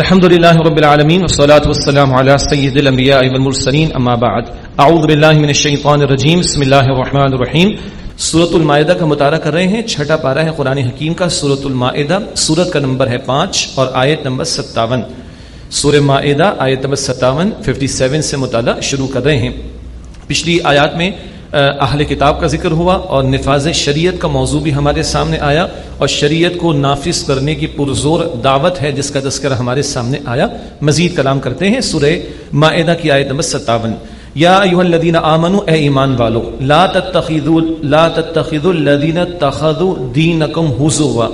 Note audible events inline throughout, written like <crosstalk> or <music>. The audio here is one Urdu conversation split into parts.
الحمد لله رب العالمين والصلاة والسلام على سيد الأنبياء والمرسلين أما بعد أعوذ بالله من الشيطان الرجيم بسم الله الرحمن الرحيم سورة المائدہ کا مطالعہ کر رہے ہیں، چھٹا پارا ہے قرآن حکیم کا، سورة المائدہ، سورت کا نمبر ہے پانچ اور آیت نمبر ستاون. سورہ مائدہ، آیت نمبر ستاون ففٹی سیون سے مطالعہ شروع کر رہے ہیں۔ پچھلی آیات میں اہل کتاب کا ذکر ہوا اور نفاذ شریعت کا موضوع بھی ہمارے سامنے آیا اور شریعت کو نافذ کرنے کی پرزور دعوت ہے جس کا تذکرہ ہمارے سامنے آیا۔ مزید کلام کرتے ہیں سورہ معدہ کی آیت نمبر ستاون۔ یا ایوہ الذین آمنوا، اے ایمان والو، لا تتخذوا لا تتخذوا الذین اتخذوا دینکم حضوا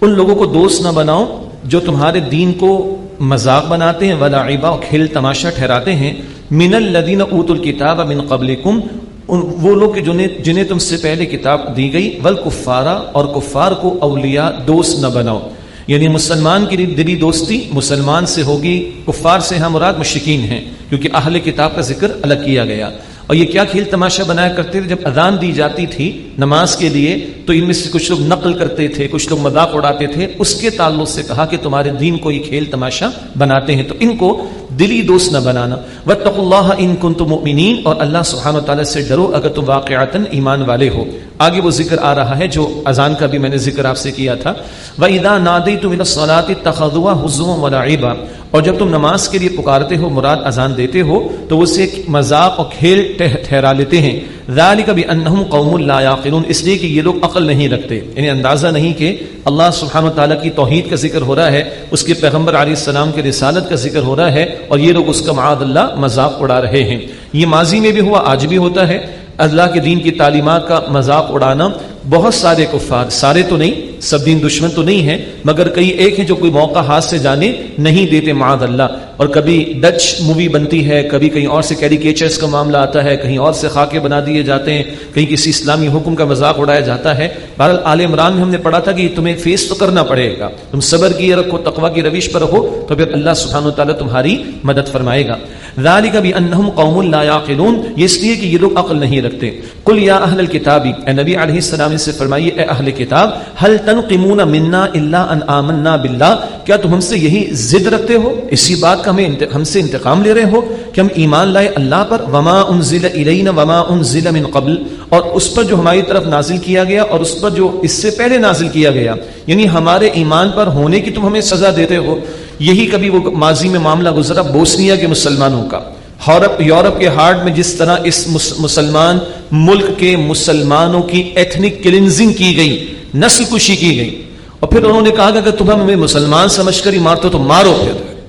ان لوگوں کو دوست نہ بناؤ جو تمہارے دین کو مذاق بناتے ہیں، ولاعبا کھیل تماشا ٹھہراتے ہیں۔ من الذین اوتوا الکتاب من قبلکم ان وہ لوگ جنہیں جنہیں تم سے پہلے کتاب دی گئی ول کفارا اور کفار کو اولیاء دوست نہ بناؤ۔ یعنی مسلمان کی دلی دوستی مسلمان سے ہوگی، کفار سے ہم مراد مشکین ہیں، کیونکہ اہل کتاب کا ذکر الگ کیا گیا۔ اور یہ کیا کھیل تماشا بنایا کرتے تھے؟ جب اذان دی جاتی تھی نماز کے لیے، تو ان میں سے کچھ لوگ نقل کرتے تھے، کچھ لوگ مذاق اڑاتے تھے۔ اس کے تعلق سے کہا کہ تمہارے دین کو یہ کھیل تماشا بناتے ہیں۔ تو ان کو دلی دوست نہ بنانا۔ وطق اللہ ان کن تم اور اللہ سبحانہ و تعالیٰ سے ڈرو اگر تم واقعات ایمان والے ہو۔ آگے وہ ذکر آ رہا ہے جو اذان کا بھی میں نے ذکر آپ سے کیا تھا۔ وہ ادا نادی تم صلاحت تخوا حضو ولاعبا اور جب تم نماز کے لیے پکارتے ہو، مراد اذان دیتے ہو، تو اسے مذاق اور کھیل ٹھہرا لیتے ہیں۔ ذالک بانہم قوم لا یعقلون اس لیے کہ یہ لوگ عقل نہیں رکھتے۔ یعنی اندازہ نہیں کہ اللہ سبحانہ و تعالیٰ کی توحید کا ذکر ہو رہا ہے، اس کے پیغمبر علیہ السلام کے رسالت کا ذکر ہو رہا ہے، اور یہ لوگ اس کا معاد اللہ مذاق اڑا رہے ہیں۔ یہ ماضی میں بھی ہوا، آج بھی ہوتا ہے۔ اللہ کے دین کی تعلیمات کا مذاق اڑانا بہت سارے کفار، سارے تو نہیں، سب دین دشمن تو نہیں ہے مگر کئی ایک ہیں جو کوئی موقع ہاتھ سے جانے نہیں دیتے معاد اللہ۔ اور کبھی ڈچ مووی بنتی ہے، کبھی کہیں اور سے کیریکیچرز کا معاملہ آتا ہے، کہیں اور سے خاکے بنا دیے جاتے ہیں، کہیں کسی اسلامی حکم کا مذاق اڑایا جاتا ہے۔ بہرحال عال عمران میں ہم نے پڑھا تھا کہ تمہیں فیس تو کرنا پڑے گا۔ تم صبر کی رکھو تقوا کی رویش پر رہو، تو پھر اللہ سبحانہ و تعالیٰ تمہاری مدد فرمائے گا۔ ذالک بانہم قوم لا یعقلون یہ اس لیے کہ یہ لوگ عقل نہیں رکھتے۔ قل یا اہل الكتاب اے نبی علیہ السلام سے فرمائیے، اے اہل کتاب، هل تنقمون منا الا ان آمنا باللہ؟ کیا تم ہم سے یہی ضد رکھتے ہو؟ اسی بات کا ہمیں ہم سے انتقام لے رہے ہو کہ ہم ایمان لائے اللہ پر، وما انزل الینا وما انزل من قبل، اور اس پر جو ہماری طرف نازل کیا گیا اور اس پر جو اس سے پہلے نازل کیا گیا۔ یعنی ہمارے ایمان پر ہونے کی تم ہمیں سزا دیتے ہو۔ یہی کبھی وہ ماضی میں معاملہ گزرا بوسنیا کے مسلمانوں کا۔ یورپ کے ہارڈ میں جس طرح اس مسلمان ملک کے مسلمانوں کی ایتھنک کلنزنگ کی گئی، نسل کشی کی گئی۔ اور پھر انہوں نے کہا کہ اگر تم ہمیں مسلمان سمجھ کر ہی مارتے تو مارو پھر۔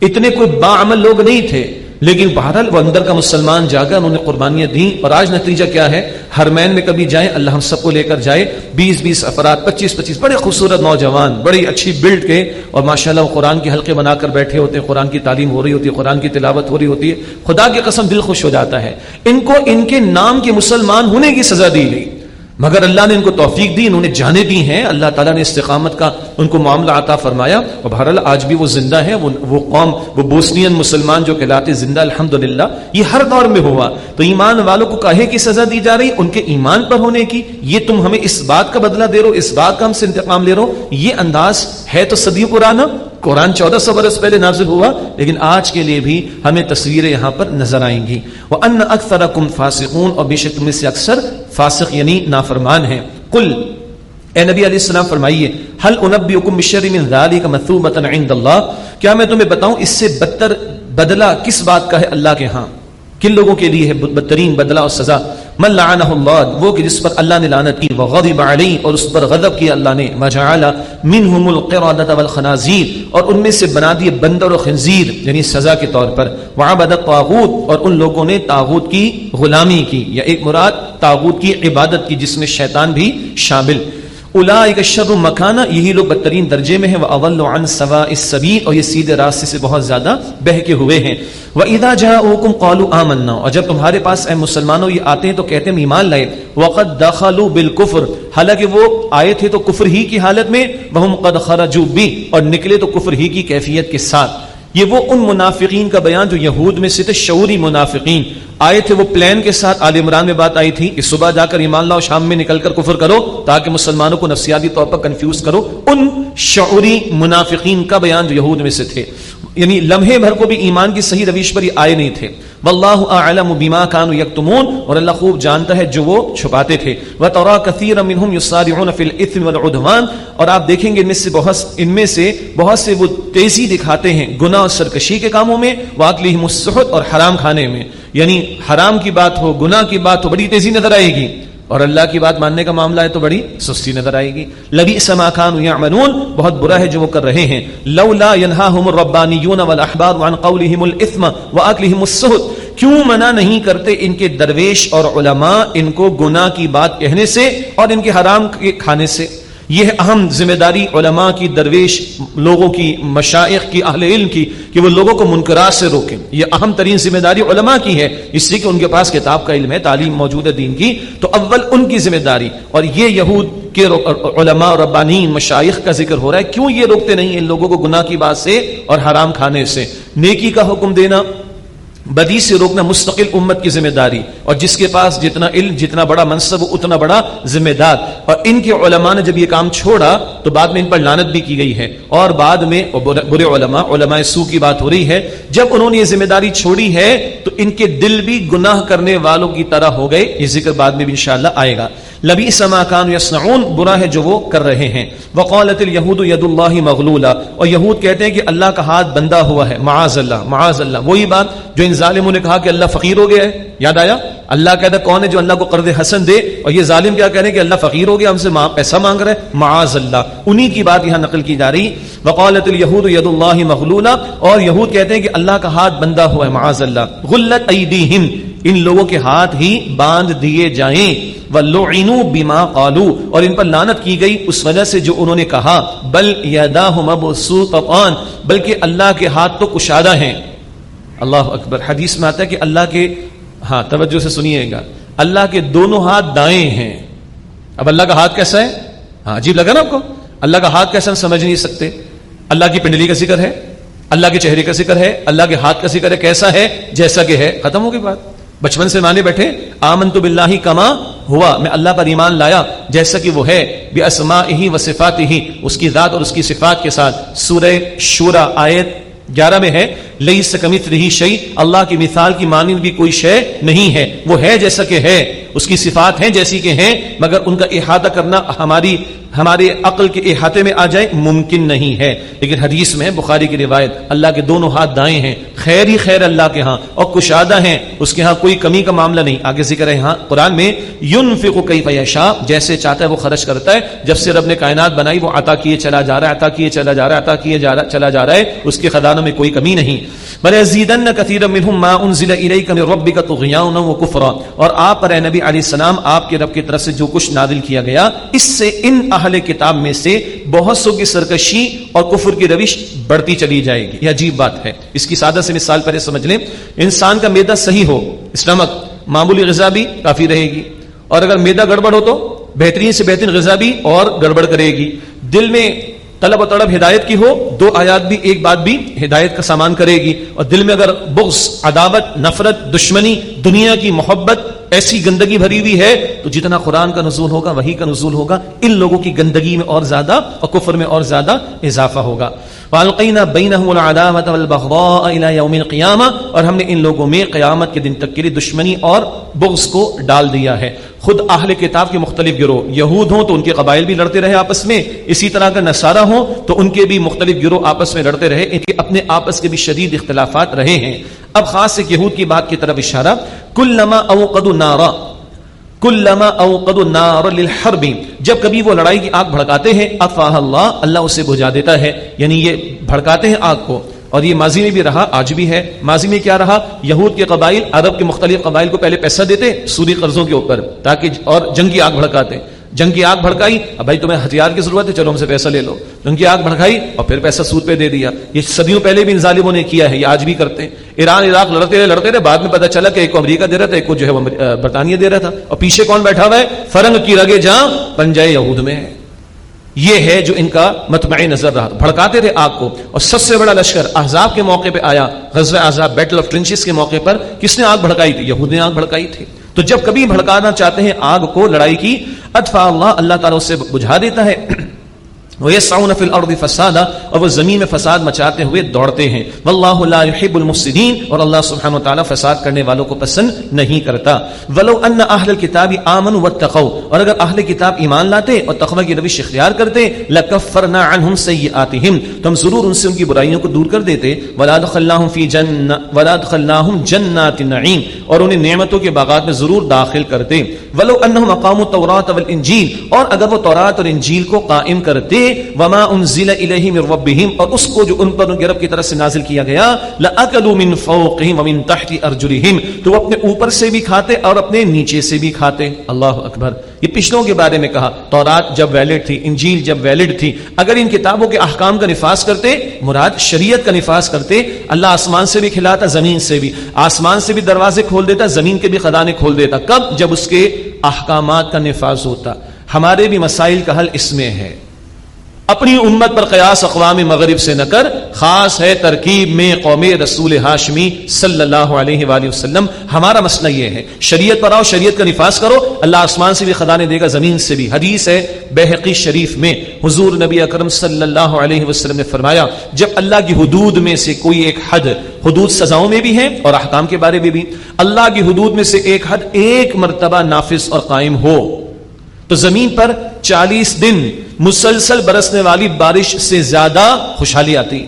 اتنے کوئی باعمل لوگ نہیں تھے، لیکن بہرحال وہ اندر کا مسلمان جاگا، انہوں نے قربانیاں دیں۔ اور آج نتیجہ کیا ہے؟ ہر مین میں کبھی جائیں، اللہ ہم سب کو لے کر جائے۔ بیس بیس افراد، پچیس پچیس، بڑے خوبصورت نوجوان، بڑی اچھی بلڈ کے۔ اور ماشاء اللہ قرآن کے حلقے بنا کر بیٹھے ہوتے ہیں، قرآن کی تعلیم ہو رہی ہوتی ہے، قرآن کی تلاوت ہو رہی ہوتی ہے۔ خدا کی قسم دل خوش ہو جاتا ہے۔ ان کو ان کے نام کے مسلمان ہونے کی سزا دی گئی۔ مگر اللہ نے ان کو توفیق دی، انہوں نے جانے دی ہیں۔ اللہ تعالیٰ نے استقامت کا ان کو معاملہ عطا فرمایا۔ اور بہرحال آج بھی وہ زندہ ہے وہ وہ قوم، وہ بوسنین مسلمان جو کہلاتے زندہ الحمد یہ ہر دور میں ہوا۔ تو ایمان والوں کو کہے کی سزا دی جا رہی؟ ان کے ایمان پر ہونے کی۔ یہ تم ہمیں اس بات کا بدلہ دے رہو، اس بات کا ہم سے انتقام لے رہو۔ یہ انداز ہے تو صدیوں پرانا۔ قرآن چودہ سو برس پہلے نازل ہوا، لیکن آج کے لیے بھی ہمیں تصویریں یہاں پر نظر آئیں گی۔ وہ ان اکثر کم فاسقون، اور بے شک تم سے اکثر فاسق یعنی نافرمان ہیں۔ کل اے نبی علیہ السلام فرمائیے حل انبیکم بشر من ذالک مثوبۃ عند اللہ کیا میں تمہیں بتاؤں، اس سے بدتر بدلہ کس بات کا ہے اللہ کے ہاں؟ کن لوگوں کے لیے ہے بدترین بدلہ اور سزا؟ من لعنہ اللہ وہ کہ جس پر اللہ نے لعنت کی، وغضب علی اور اس پر غضب کیا اللہ نے مجعل منهم القردۃ والخنازیر اور ان میں سے بنا دیے بندر و خنزیر یعنی سزا کے طور پر، وعبد الطاغوت، اور ان لوگوں نے طاغوت کی غلامی کی، یا ایک مراد طاغوت کی عبادت کی، جس میں شیطان بھی شامل۔ اولئک شر مکانہ، یہی لوگ بدترین درجے میں ہیں واول عن سواء السبیل اور یہ سیدھے راستے سے بہت زیادہ بہکے ہوئے ہیں۔ واذا جاءوکم قالوا آمنا، اور جب تمہارے پاس اے مسلمانوں یہ آتے ہیں تو کہتے ہیں ایمان لائے۔ وقد دخلوا بالکفر حالانکہ وہ آئے تھے تو کفر ہی کی حالت میں، وهم قد خرجوا بی اور نکلے تو کفر ہی کی کیفیت کے ساتھ۔ یہ وہ ان منافقین کا بیان جو یہود میں سے تھے، شعوری منافقین۔ آئے تھے وہ پلان کے ساتھ عال عمران میں بات آئی تھی۔ اس صبح جا کر ایمان لاؤ، شام میں نکل کر کفر کرو، تاکہ مسلمانوں کو نفسیاتی طور پر کنفیوز کرو۔ ان شعوری منافقین کا بیان جو یہود میں سے تھے۔ یعنی لمحے بھر کو بھی ایمان کی صحیح رویش پر آئے نہیں تھے۔ واللہ اعلم بما كانوا يكتمون اور اللہ خوب جانتا ہے جو وہ چھپاتے تھے۔ وترى كثيرا منهم يسارعون في الاثم والعدوان۔ اور آپ دیکھیں گے ان میں سے بہت ان میں سے بہت سے وہ تیزی دکھاتے ہیں گناہ اور سرکشی کے کاموں میں۔ واکلہم السحت اور حرام کھانے میں۔ یعنی حرام کی بات ہو، گناہ کی بات ہو، بڑی تیزی نظر آئے گی۔ اور اللہ کی بات ماننے کا معاملہ ہے تو بڑی سستی نظر آئے گی۔ لبی سما خان یعملون بہت برا ہے جو وہ کر رہے ہیں۔ لولا ينهاهم الربانيون والاحبار عن قولهم الاثم واكلهم السحت، کیوں منع نہیں کرتے ان کے درویش اور علماء ان کو گناہ کی بات کہنے سے اور ان کے حرام کے کھانے سے؟ یہ اہم ذمہ داری علماء کی، درویش لوگوں کی، مشائق کی، اہل علم کی کہ وہ لوگوں کو منکرات سے روکیں۔ یہ اہم ترین ذمہ داری علماء کی ہے۔ اس لیے کہ ان کے پاس کتاب کا علم ہے، تعلیم موجود ہے دین کی۔ تو اول ان کی ذمہ داری اور یہ یہود کے علماء اور ربانین مشائق کا ذکر ہو رہا ہے۔ کیوں یہ روکتے نہیں ان لوگوں کو گناہ کی بات سے اور حرام کھانے سے؟ نیکی کا حکم دینا۔ بدی سے روکنا مستقل امت کی ذمہ داری اور جس کے پاس جتنا علم، جتنا بڑا منصب، اتنا بڑا ذمہ دار۔ اور ان کے علماء نے جب یہ کام چھوڑا تو بعد میں ان پر لانت بھی کی گئی ہے۔ اور بعد میں برے علماء علماء سو کی بات ہو رہی ہے۔ جب انہوں نے یہ ذمہ داری چھوڑی ہے تو ان کے دل بھی گناہ کرنے والوں کی طرح ہو گئے۔ یہ ذکر بعد میں بھی انشاءاللہ آئے گا۔ لبی سما کان یسنعون برا ہے جو وہ کر رہے ہیں۔ وقالت اليهود ید اللہ مغلولا، اور یہود کہتے ہیں کہ اللہ کا ہاتھ بندہ ہوا ہے، معاذ اللہ معاذ اللہ۔ وہی بات جو ان ظالموں نے کہا کہ اللہ فقیر ہو گیا ہے۔ یاد آیا؟ اللہ کہتا ہے کون ہے جو اللہ کو قرض حسن دے، اور یہ ظالم کیا کہہ رہے ہیں کہ اللہ فقیر ہو گیا، ہم سے پیسہ مانگ رہے ہیں معاذ اللہ۔ انہی کی بات یہاں نقل کی جا رہی۔ وقالت اليهود ید اللہ مغلولا، اور یہود کہتے ہیں کہ اللہ کا ہاتھ بندہ ہوا ہے، معاذ اللہ۔ غلت ایدیہم۔ ان لوگوں کے ہاتھ ہی باندھ دیے جائیں۔ وَلُعِنُوا بِمَا قَالُوا۔ اور ان پر لانت کی گئی اس وجہ سے جو انہوں نے کہا، بل یداہ مبسوطان بلکہ اللہ کے ہاتھ تو کشادہ ہیں۔ اللہ اکبر۔ حدیث میں آتا ہے کہ اللہ کے ہاں توجہ سے سنیے گا۔ اللہ کے دونوں ہاتھ دائیں ہیں۔ اب اللہ کا ہاتھ کیسا ہے؟ ہاں عجیب لگا نا آپ کو۔ اللہ کا ہاتھ کیسا ہم سمجھ نہیں سکتے۔ اللہ کی پنڈلی کا ذکر ہے۔ اللہ کے چہرے کا ذکر ہے۔ اللہ کے ہاتھ کا ذکر ہے۔ کیسا ہے؟ جیسا کہ ہے۔ ختم ہو گئی بات۔ بچپن سے مانے بیٹھے آمن تو بلّہ کما ہوا، میں اللہ پر ایمان لایا، جیسا کہ وہ ہے بے اسما ہی و صفات ہی اس کی ذات اور اس کی صفات کے ساتھ۔ سورہ شورا آیت گیارہ میں ہے لئی سکمت رہی شعی اللہ کی مثال کی مانند بھی کوئی شے نہیں ہے۔ وہ ہے جیسا کہ ہے، اس کی صفات ہیں جیسی کہ ہیں، مگر ان کا احاطہ کرنا ہماری ہمارے عقل کے احاطے میں آ جائے ممکن نہیں ہے۔ لیکن حدیث میں، بخاری کی روایت، اللہ کے دونوں ہاتھ دائیں ہیں، خیر ہی خیر اللہ کے ہاں اور کشادہ ہیں۔ اس کے ہاں کوئی کمی کا معاملہ نہیں۔ آگے ذکر ہے ہاں قرآن میں یون فکو کئی پیشا جیسے چاہتا ہے وہ خرچ کرتا ہے۔ جب سے رب نے کائنات بنائی، وہ عطا کیے چلا جا رہا ہے، عطا کیے چلا جا رہا ہے، عطا کیے جا رہا، چلا جا رہا ہے۔ اس کے خدانوں میں کوئی کمی نہیں۔ بلے زیدن کثیر منہم ما انزل الیک من ربک طغیان و کفرا۔ اور آپ پر اے نبی علیہ السلام، آپ کے رب کی طرف سے جو کچھ نازل کیا گیا، اس سے ان اہل کتاب میں سے بہت سو کی سرکشی اور کفر کی روش بڑھتی چلی جائے گی۔ یہ عجیب بات ہے۔ اس کی سادہ سے مثال پہلے سمجھ لیں۔ انسان کا میدا صحیح ہو، اسٹمک، معمولی غذا بھی کافی رہے گی۔ اور اگر میدا گڑبڑ ہو تو بہترین سے بہترین غذا بھی اور گڑبڑ کرے گی۔ دل میں طلب و طلب ہدایت کی ہو، دو آیات بھی، ایک بات بھی ہدایت کا سامان کرے گی۔ اور دل میں اگر بغض، عداوت، نفرت، دشمنی، دنیا کی محبت ایسی گندگی بھری ہوئی ہے، تو جتنا قرآن کا نزول ہوگا، وہی کا نزول ہوگا۔ ان لوگوں کی گندگی میں اور زیادہ اور کفر میں اور زیادہ اضافہ ہوگا۔ والقینا بینہم العداوت والبغضاء الى یوم القیامہ اور ہم نے ان لوگوں میں قیامت کے دن تک کے لیے دشمنی اور بغض کو ڈال دیا ہے۔ خود اہل کتاب کے مختلف گروہ، یہود ہوں تو ان کے قبائل بھی لڑتے رہے آپس میں۔ اسی طرح کا نصارہ ہوں تو ان کے بھی مختلف گروہ آپس میں لڑتے رہے، ان کے اپنے آپس کے بھی شدید اختلافات رہے ہیں۔ اب خاص ایک یہود کی بات کی طرف اشارہ۔ کل لما اوقد نارا کلما اوقد النار للحرب. جب کبھی وہ لڑائی کی آگ بھڑکاتے ہیں افاہ اللہ اللہ اسے بجھا دیتا ہے یعنی یہ بھڑکاتے ہیں آگ کو۔ اور یہ ماضی میں بھی رہا، آج بھی ہے۔ ماضی میں کیا رہا؟ یہود کے قبائل، عرب کے مختلف قبائل کو پہلے پیسہ دیتے سودی قرضوں کے اوپر، تاکہ اور جنگی آگ بھڑکاتے۔ جنگ کی آگ بھڑکائی، اب بھائی تمہیں ہتھیار کی ضرورت ہے، چلو ہم سے پیسہ لے لو۔ جنگ کی آگ بھڑکائی اور پھر پیسہ سود پہ دے دیا۔ یہ صدیوں پہلے بھی ان ظالموں نے کیا ہے، یہ آج بھی کرتے ہیں۔ ایران، عراق لڑتے رہے لڑتے رہے، بعد میں پتا چلا کہ ایک کو امریکہ دے رہا تھا، ایک کو جو ہے برطانیہ دے رہا تھا۔ اور پیچھے کون بیٹھا ہوا ہے؟ فرنگ کی رگے جہاں پنجائے یہود میں۔ ہے یہ ہے جو ان کا متمع نظر رہا بھڑکاتے تھے آگ کو۔ اور سب سے بڑا لشکر احزاب کے موقع پہ آیا۔ غزوہ احزاب بیٹل آف ٹرنچز کے موقع پر کس نے آگ بھڑکائی تھی؟ یہود نے آگ بھڑکائی تھی۔ تو جب کبھی بھڑکانا چاہتے ہیں آگ کو لڑائی کی ادفا اللہ اللہ تعالیٰ اسے بجھا دیتا ہے۔ وَيَسْعُونَ فِي الْأَرْضِ فَسَادًا اور وہ زمین میں فساد مچاتے ہوئے دوڑتے ہیں۔ واللہ لا يحب المفسدین اور اللہ سبحانہ وتعالی فساد کرنے والوں کو پسند نہیں کرتا۔ ولو ان اہل الكتاب آمنوا واتقوا اور اگر اہل کتاب ایمان لاتے اور تقوی کی روش اختیار کرتے لکفرنا عنہم سیئاتہم تو ہم ضرور ان سے ان کی برائیوں کو دور کر دیتے۔ ولا دخلناہم فی جن ولا دخلناہم جنات النعیم اور انہیں نعمتوں کے باغات میں ضرور داخل کرتے۔ ولو انہم اقاموا التوراۃ والانجیل اور اگر وہ تورات اور انجیل کو قائم کرتے وما انزل الیہم من ربہم اور اس کو جو ان پر ان کے رب کی طرف سے نازل کیا گیا لاکلوا من فوقہم ومن تحت ارجلہم تو وہ اپنے اوپر سے بھی کھاتے اور اپنے نیچے سے بھی کھاتے۔ اللہ اکبر۔ یہ پچھلوں کے بارے میں کہا، تورات جب ویلڈ تھی، انجیل جب ویلڈ تھی، اگر ان کتابوں کے احکام کا نفاذ کرتے، مراد شریعت کا نفاذ کرتے، اللہ آسمان سے بھی کھلاتا، زمین سے بھی۔ آسمان سے بھی دروازے کھول دیتا، زمین کے بھی خدانے کھول دیتا۔ کب؟ جب اس کے احکامات کا نفاذ ہوتا۔ ہمارے بھی مسائل کا حل اس میں ہے۔ اپنی امت پر قیاس اقوام مغرب سے نہ کر، خاص ہے ترکیب میں قوم رسول ہاشمی صلی اللہ علیہ وآلہ وسلم۔ ہمارا مسئلہ یہ ہے، شریعت پر آؤ، شریعت کا نفاذ کرو۔ اللہ آسمان سے بھی خدانے دے گا، زمین سے بھی۔ حدیث ہے بحقی شریف میں، حضور نبی اکرم صلی اللہ علیہ وسلم نے فرمایا، جب اللہ کی حدود میں سے کوئی ایک حد، حدود سزاؤں میں بھی ہے اور احکام کے بارے میں بھی۔ اللہ کی حدود میں سے ایک حد، ایک مرتبہ نافذ اور قائم ہو۔ تو زمین پر چالیس دن مسلسل برسنے والی بارش سے زیادہ خوشحالی آتی۔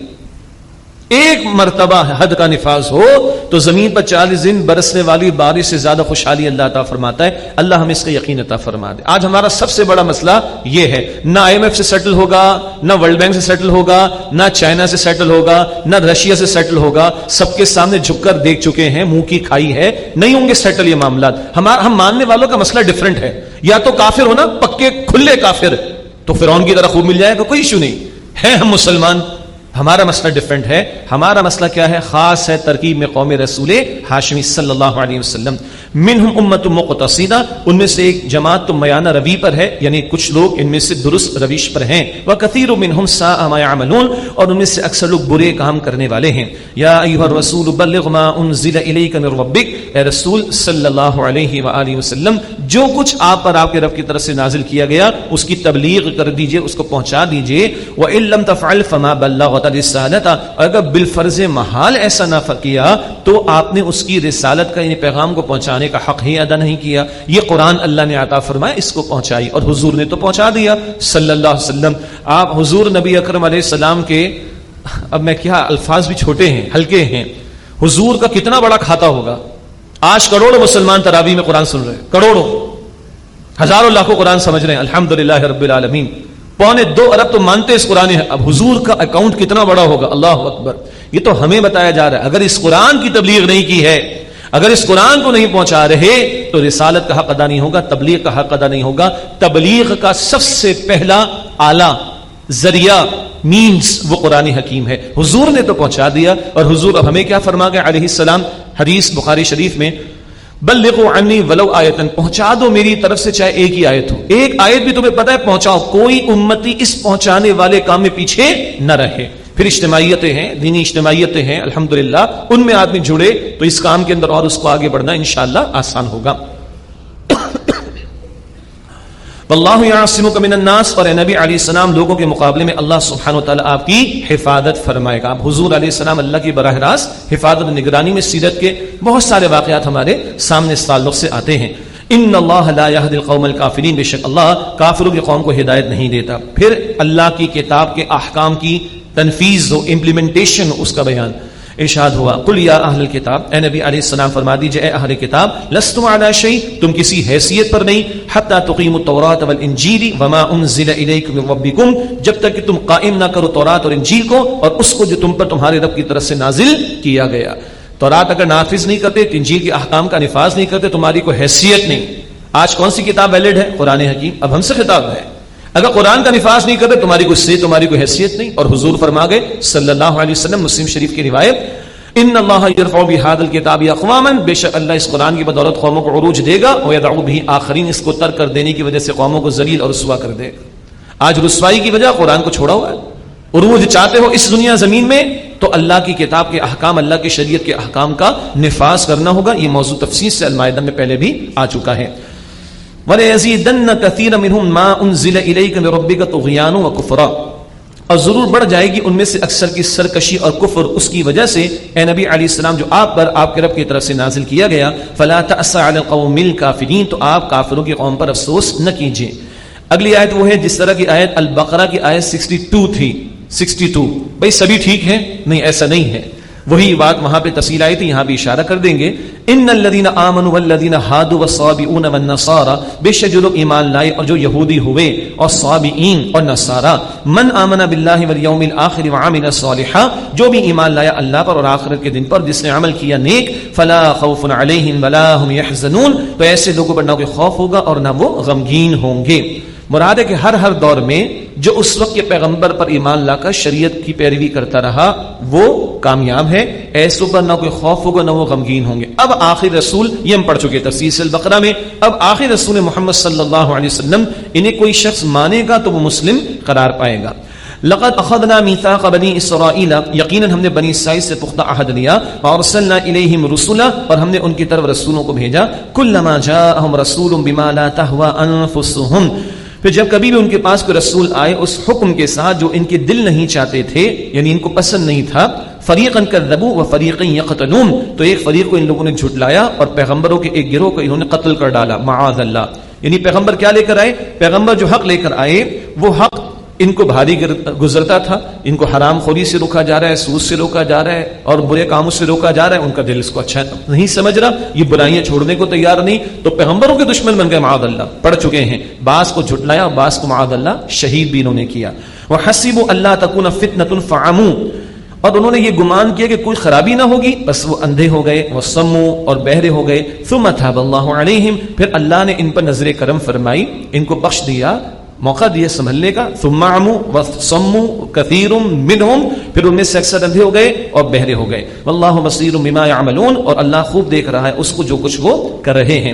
ایک مرتبہ حد کا نفاذ ہو تو زمین پر چالیس دن برسنے والی بارش سے زیادہ خوشحالی اللہ عطا فرماتا ہے۔ اللہ ہمیں اس کا یقین عطا فرما دے۔ آج ہمارا سب سے بڑا مسئلہ یہ ہے۔ نہ آئی ایم ایف سے سیٹل ہوگا، نہ ورلڈ بینک سے سیٹل ہوگا، نہ چائنا سے سیٹل ہوگا، نہ رشیا سے سیٹل ہوگا۔ سب کے سامنے جھک کر دیکھ چکے ہیں، منہ کی کھائی ہے۔ نہیں ہوں گے سیٹل یہ معاملات۔ ہمارا ہم ماننے والوں کا مسئلہ ڈفرنٹ ہے۔ یا تو کافر ہونا، پکے کھلے کافر۔ تو فرعون کی طرح خوب مل جائے گا، کوئی ایشو نہیں۔ ہے ہم مسلمان۔ ہمارا مسئلہ ڈفرنٹ ہے۔ ہمارا مسئلہ کیا ہے؟ خاص ہے ترکیب میں قوم رسول ہاشمی صلی اللہ علیہ وسلم۔ منہم امت مقتصدہ، ان میں سے ایک جماعت تو میانہ روی پر ہے یعنی کچھ لوگ ان میں سے درست رویش پر ہیں۔ وہ کثیر منہم سا ما يعملون اور ان میں سے اکثر لوگ برے کام کرنے والے ہیں۔ یا ایھا الرسول بلغ ما انزل الیک من ربک۔ اے رسول صلی اللہ علیہ والہ وسلم، جو کچھ آپ پر آپ کے رب کی طرف سے نازل کیا گیا، اس کی تبلیغ کر دیجیے، اس کو پہنچا دیجیے۔ وان لم تفعل فما بلغت رسالت اگر بالفرض محال ایسا نہ کیا، تو آپ نے اس کی رسالت کا یعنی پیغام کو پہنچانے کا حق ہی ادا نہیں کیا۔ یہ قرآن اللہ نے عطا فرمایا، اس کو پہنچائی اور حضور نے تو پہنچا دیا۔ صلی اللہ علیہ وسلم، آپ حضور نبی اکرم علیہ السلام کے، اب میں کیا الفاظ بھی چھوٹے ہیں، ہلکے ہیں۔ حضور کا کتنا بڑا کھاتا ہوگا۔ آج کروڑوں مسلمان ترابی میں قرآن سن رہے ہیں۔ کروڑوں۔ ہزاروں لاکھوں قرآن سمجھ رہے ہیں۔ الحمد رب العالمین۔ پونے دو ارب تو مانتے اس قرآن اب حضور کا اکاؤنٹ کتنا بڑا ہوگا؟ اللہ اکبر۔ یہ تو ہمیں بتایا جا رہا ہے۔ اگر اس قرآن کی تبلیغ نہیں کی ہے، اگر اس قرآن کو نہیں پہنچا رہے، تو رسالت کا حق ادا نہیں ہوگا، تبلیغ کا حق ادا نہیں ہوگا۔ تبلیغ کا سب سے پہلا آلہ، ذریعہ مینس وہ قرآن حکیم ہے۔ حضور نے تو پہنچا دیا۔ اور حضور اب ہمیں کیا فرما گیا علیہ السلام؟ حدیث بخاری شریف میں بلغوا عنی ولو آیتن، پہنچا دو میری طرف سے چاہے ایک ہی آیت ہو۔ ایک آیت بھی تمہیں پتہ ہے، پہنچاؤ۔ کوئی امتی اس پہنچانے والے کام میں پیچھے نہ رہے۔ پھر اجتماعیتیں ہیں، دینی اجتماعیتیں ہیں، الحمدللہ۔ ان میں آدمی جڑے، تو اس کام کے اندر اور اس کو آگے بڑھنا انشاءاللہ آسان ہوگا۔ واللہ یعصمک من الناس، اور نبی علیہ السلام، لوگوں کے مقابلے میں اللہ سبحانہ وتعالی آپ کی حفاظت فرمائے گا۔ آپ حضور علیہ السلام اللہ کی براہ راست حفاظت نگرانی میں سیرت کے بہت سارے واقعات ہمارے سامنے اس تعلق سے آتے ہیں۔ ان اللہ لا يهدي القوم الكافرین بے شک اللہ کافروں کی قوم کو ہدایت نہیں دیتا۔ پھر اللہ کی کتاب کے احکام کی تنفیذ ہو امپلیمنٹیشن اس کا بیان۔ ارشاد ہوا۔ قل یا اہل الكتاب اے نبی علیہ السلام، فرما دیجیے، اے اہل کتاب، لستم علی شیء، تم کسی حیثیت پر نہیں، حتی تقیموا التوراۃ والانجیل وما انزل الیکم من ربکم، جب تک کہ تم قائم نہ کرو تورات اور انجیل کو اور اس کو جو تم پر تمہارے رب کی طرف سے نازل کیا گیا۔ تورات اگر نافذ نہیں کرتے، انجیل کے احکام کا نفاذ نہیں کرتے، تمہاری کوئی حیثیت نہیں۔ آج کون سی کتاب ویلڈ ہے؟ قرآن حکیم۔ اب ہم سے خطاب ہے۔ اگر قرآن کا نفاذ نہیں کرتے، تمہاری کوئی سے تمہاری کوئی حیثیت نہیں۔ اور حضور فرما گئے صلی اللہ علیہ وسلم، مسلم شریف کی روایت، ان اللہ یرفع بهذا الكتاب اقواما، بے شک اللہ اس قرآن کی بدولت قوموں کو عروج دے گا اور یدعو به آخرین، اس کو ترک کر دینے کی وجہ سے قوموں کو ذلیل اور رسوا کر دے گا۔ آج رسوائی کی وجہ قرآن کو چھوڑا ہوا ہے۔ عروج چاہتے ہو اس دنیا زمین میں، تو اللہ کی کتاب کے احکام، اللہ کی شریعت کے احکام کا نفاذ کرنا ہوگا۔ یہ موضوع تفصیل سے المائدہ میں پہلے بھی آ چکا ہے۔ وَلَيَزِيدَنَّ كَثِيرًا مِّنْهُمْ مَا أُنزِلَ إِلَيْكَ مِن رَّبِّكَ طُغْيَانًا وَكُفْرًا۔ اور ضرور بڑھ جائے گی ان میں سے اکثر کی سرکشی اور کفر اس کی وجہ سے۔ اے نبی علیہ السلام، جو آپ پر، آپ کے رب کی طرف سے نازل کیا گیا، فلا القوم تو آپ کافروں کی قوم پر افسوس نہ کیجیے۔ اگلی آیت وہ ہے جس طرح کی آیت البقرہ کی آیت 62 تھی۔ 62 بھئی سبھی ٹھیک ہے نہیں، ایسا نہیں ہے۔ وہی بات وہاں پہ تفصیل آئی تھی، یہاں بھی اشارہ کر دیں گے۔ ان الذين امنوا والذين هادوا والصابئون والنصارى، بے شک جو لوگ ایمان لائے اور جو یہودی ہوئے اور صابئین اور نصارى من امن بالله واليوم الاخر وعمل صالحا، جو بھی ایمان لایا اللہ پر اور آخرت کے دن پر، جس نے عمل کیا نیک، فلا خوف عليهم ولا هم يحزنون تو ایسے لوگوں پر نہ کوئی خوف ہوگا اور نہ وہ غمگین ہوں گے۔ مراد ہے کہ ہر ہر دور میں جو اس وقت کے پیغمبر پر ایمان لا کر شریعت کی پیروی کرتا رہا، وہ کامیاب ہے۔ ایسوں پر نہ کوئی خوف ہوگا، نہ وہ غمگین ہوں گے۔ اب آخر رسول، یہ ہم پڑھ چکے تفصیل البقرہ میں۔ اب آخر رسول محمد صلی اللہ علیہ وسلم، انہیں کوئی شخص مانے گا تو وہ مسلم قرار پائے گا۔ لقد اخذنا ميثاق بني اسرائيل، یقینا ہم نے بنی اسرائیل سے پختہ عہد لیا۔ وارسلنا اليهم رسلا اور ہم نے ان کی طرف رسولوں کو بھیجا۔ كلما جاءهم رسول بما لا تهوى انفسهم۔ پھر جب کبھی بھی ان کے پاس کوئی رسول آئے اس حکم کے ساتھ جو ان کے دل نہیں چاہتے تھے یعنی ان کو پسند نہیں تھا فریقن کذبوا و فریقن یقتلون، تو ایک فریق کو ان لوگوں نے جھٹلایا اور پیغمبروں کے ایک گروہ کو انہوں نے قتل کر ڈالا، معاذ اللہ۔ یعنی پیغمبر کیا لے کر آئے؟ پیغمبر جو حق لے کر آئے، وہ حق ان کو بھاری گزرتا تھا، ان کو حرام خوری سے روکا جا رہا ہے سوز سے روکا جا رہا ہے اور برے کاموں سے روکا جا رہا ہے، ان کا دل اس کو اچھا نہیں سمجھ رہا، یہ برائیاں چھوڑنے کو تیار نہیں۔ تو پیغمبروں کے دشمن بن گئے معاد اللہ، پڑھ چکے ہیں۔ باس کو جھٹلایا باس کو معاد اللہ شہید بھی انہوں نے کیا۔ وہ حسیب اللہ تکون فتنت الفامو اور انہوں نے یہ گمان کیا کہ کوئی خرابی نہ ہوگی، بس وہ اندھے ہو گئے، وہ سمو اور بہرے ہو گئے۔ ثم تاب اللہ علیہم پھر اللہ نے ان پر نظر کرم فرمائی، ان کو بخش دیا۔ موقع دیا سنبھلنے کا۔ ثم عمو وصمو کثیر منہم۔ پھر ان میں سے اکثر اندھے ہو گئے اور بہرے ہو گئے۔ واللہ بصیر بما يعملون اور اللہ خوب دیکھ رہا ہے اس کو جو کچھ وہ کر رہے ہیں۔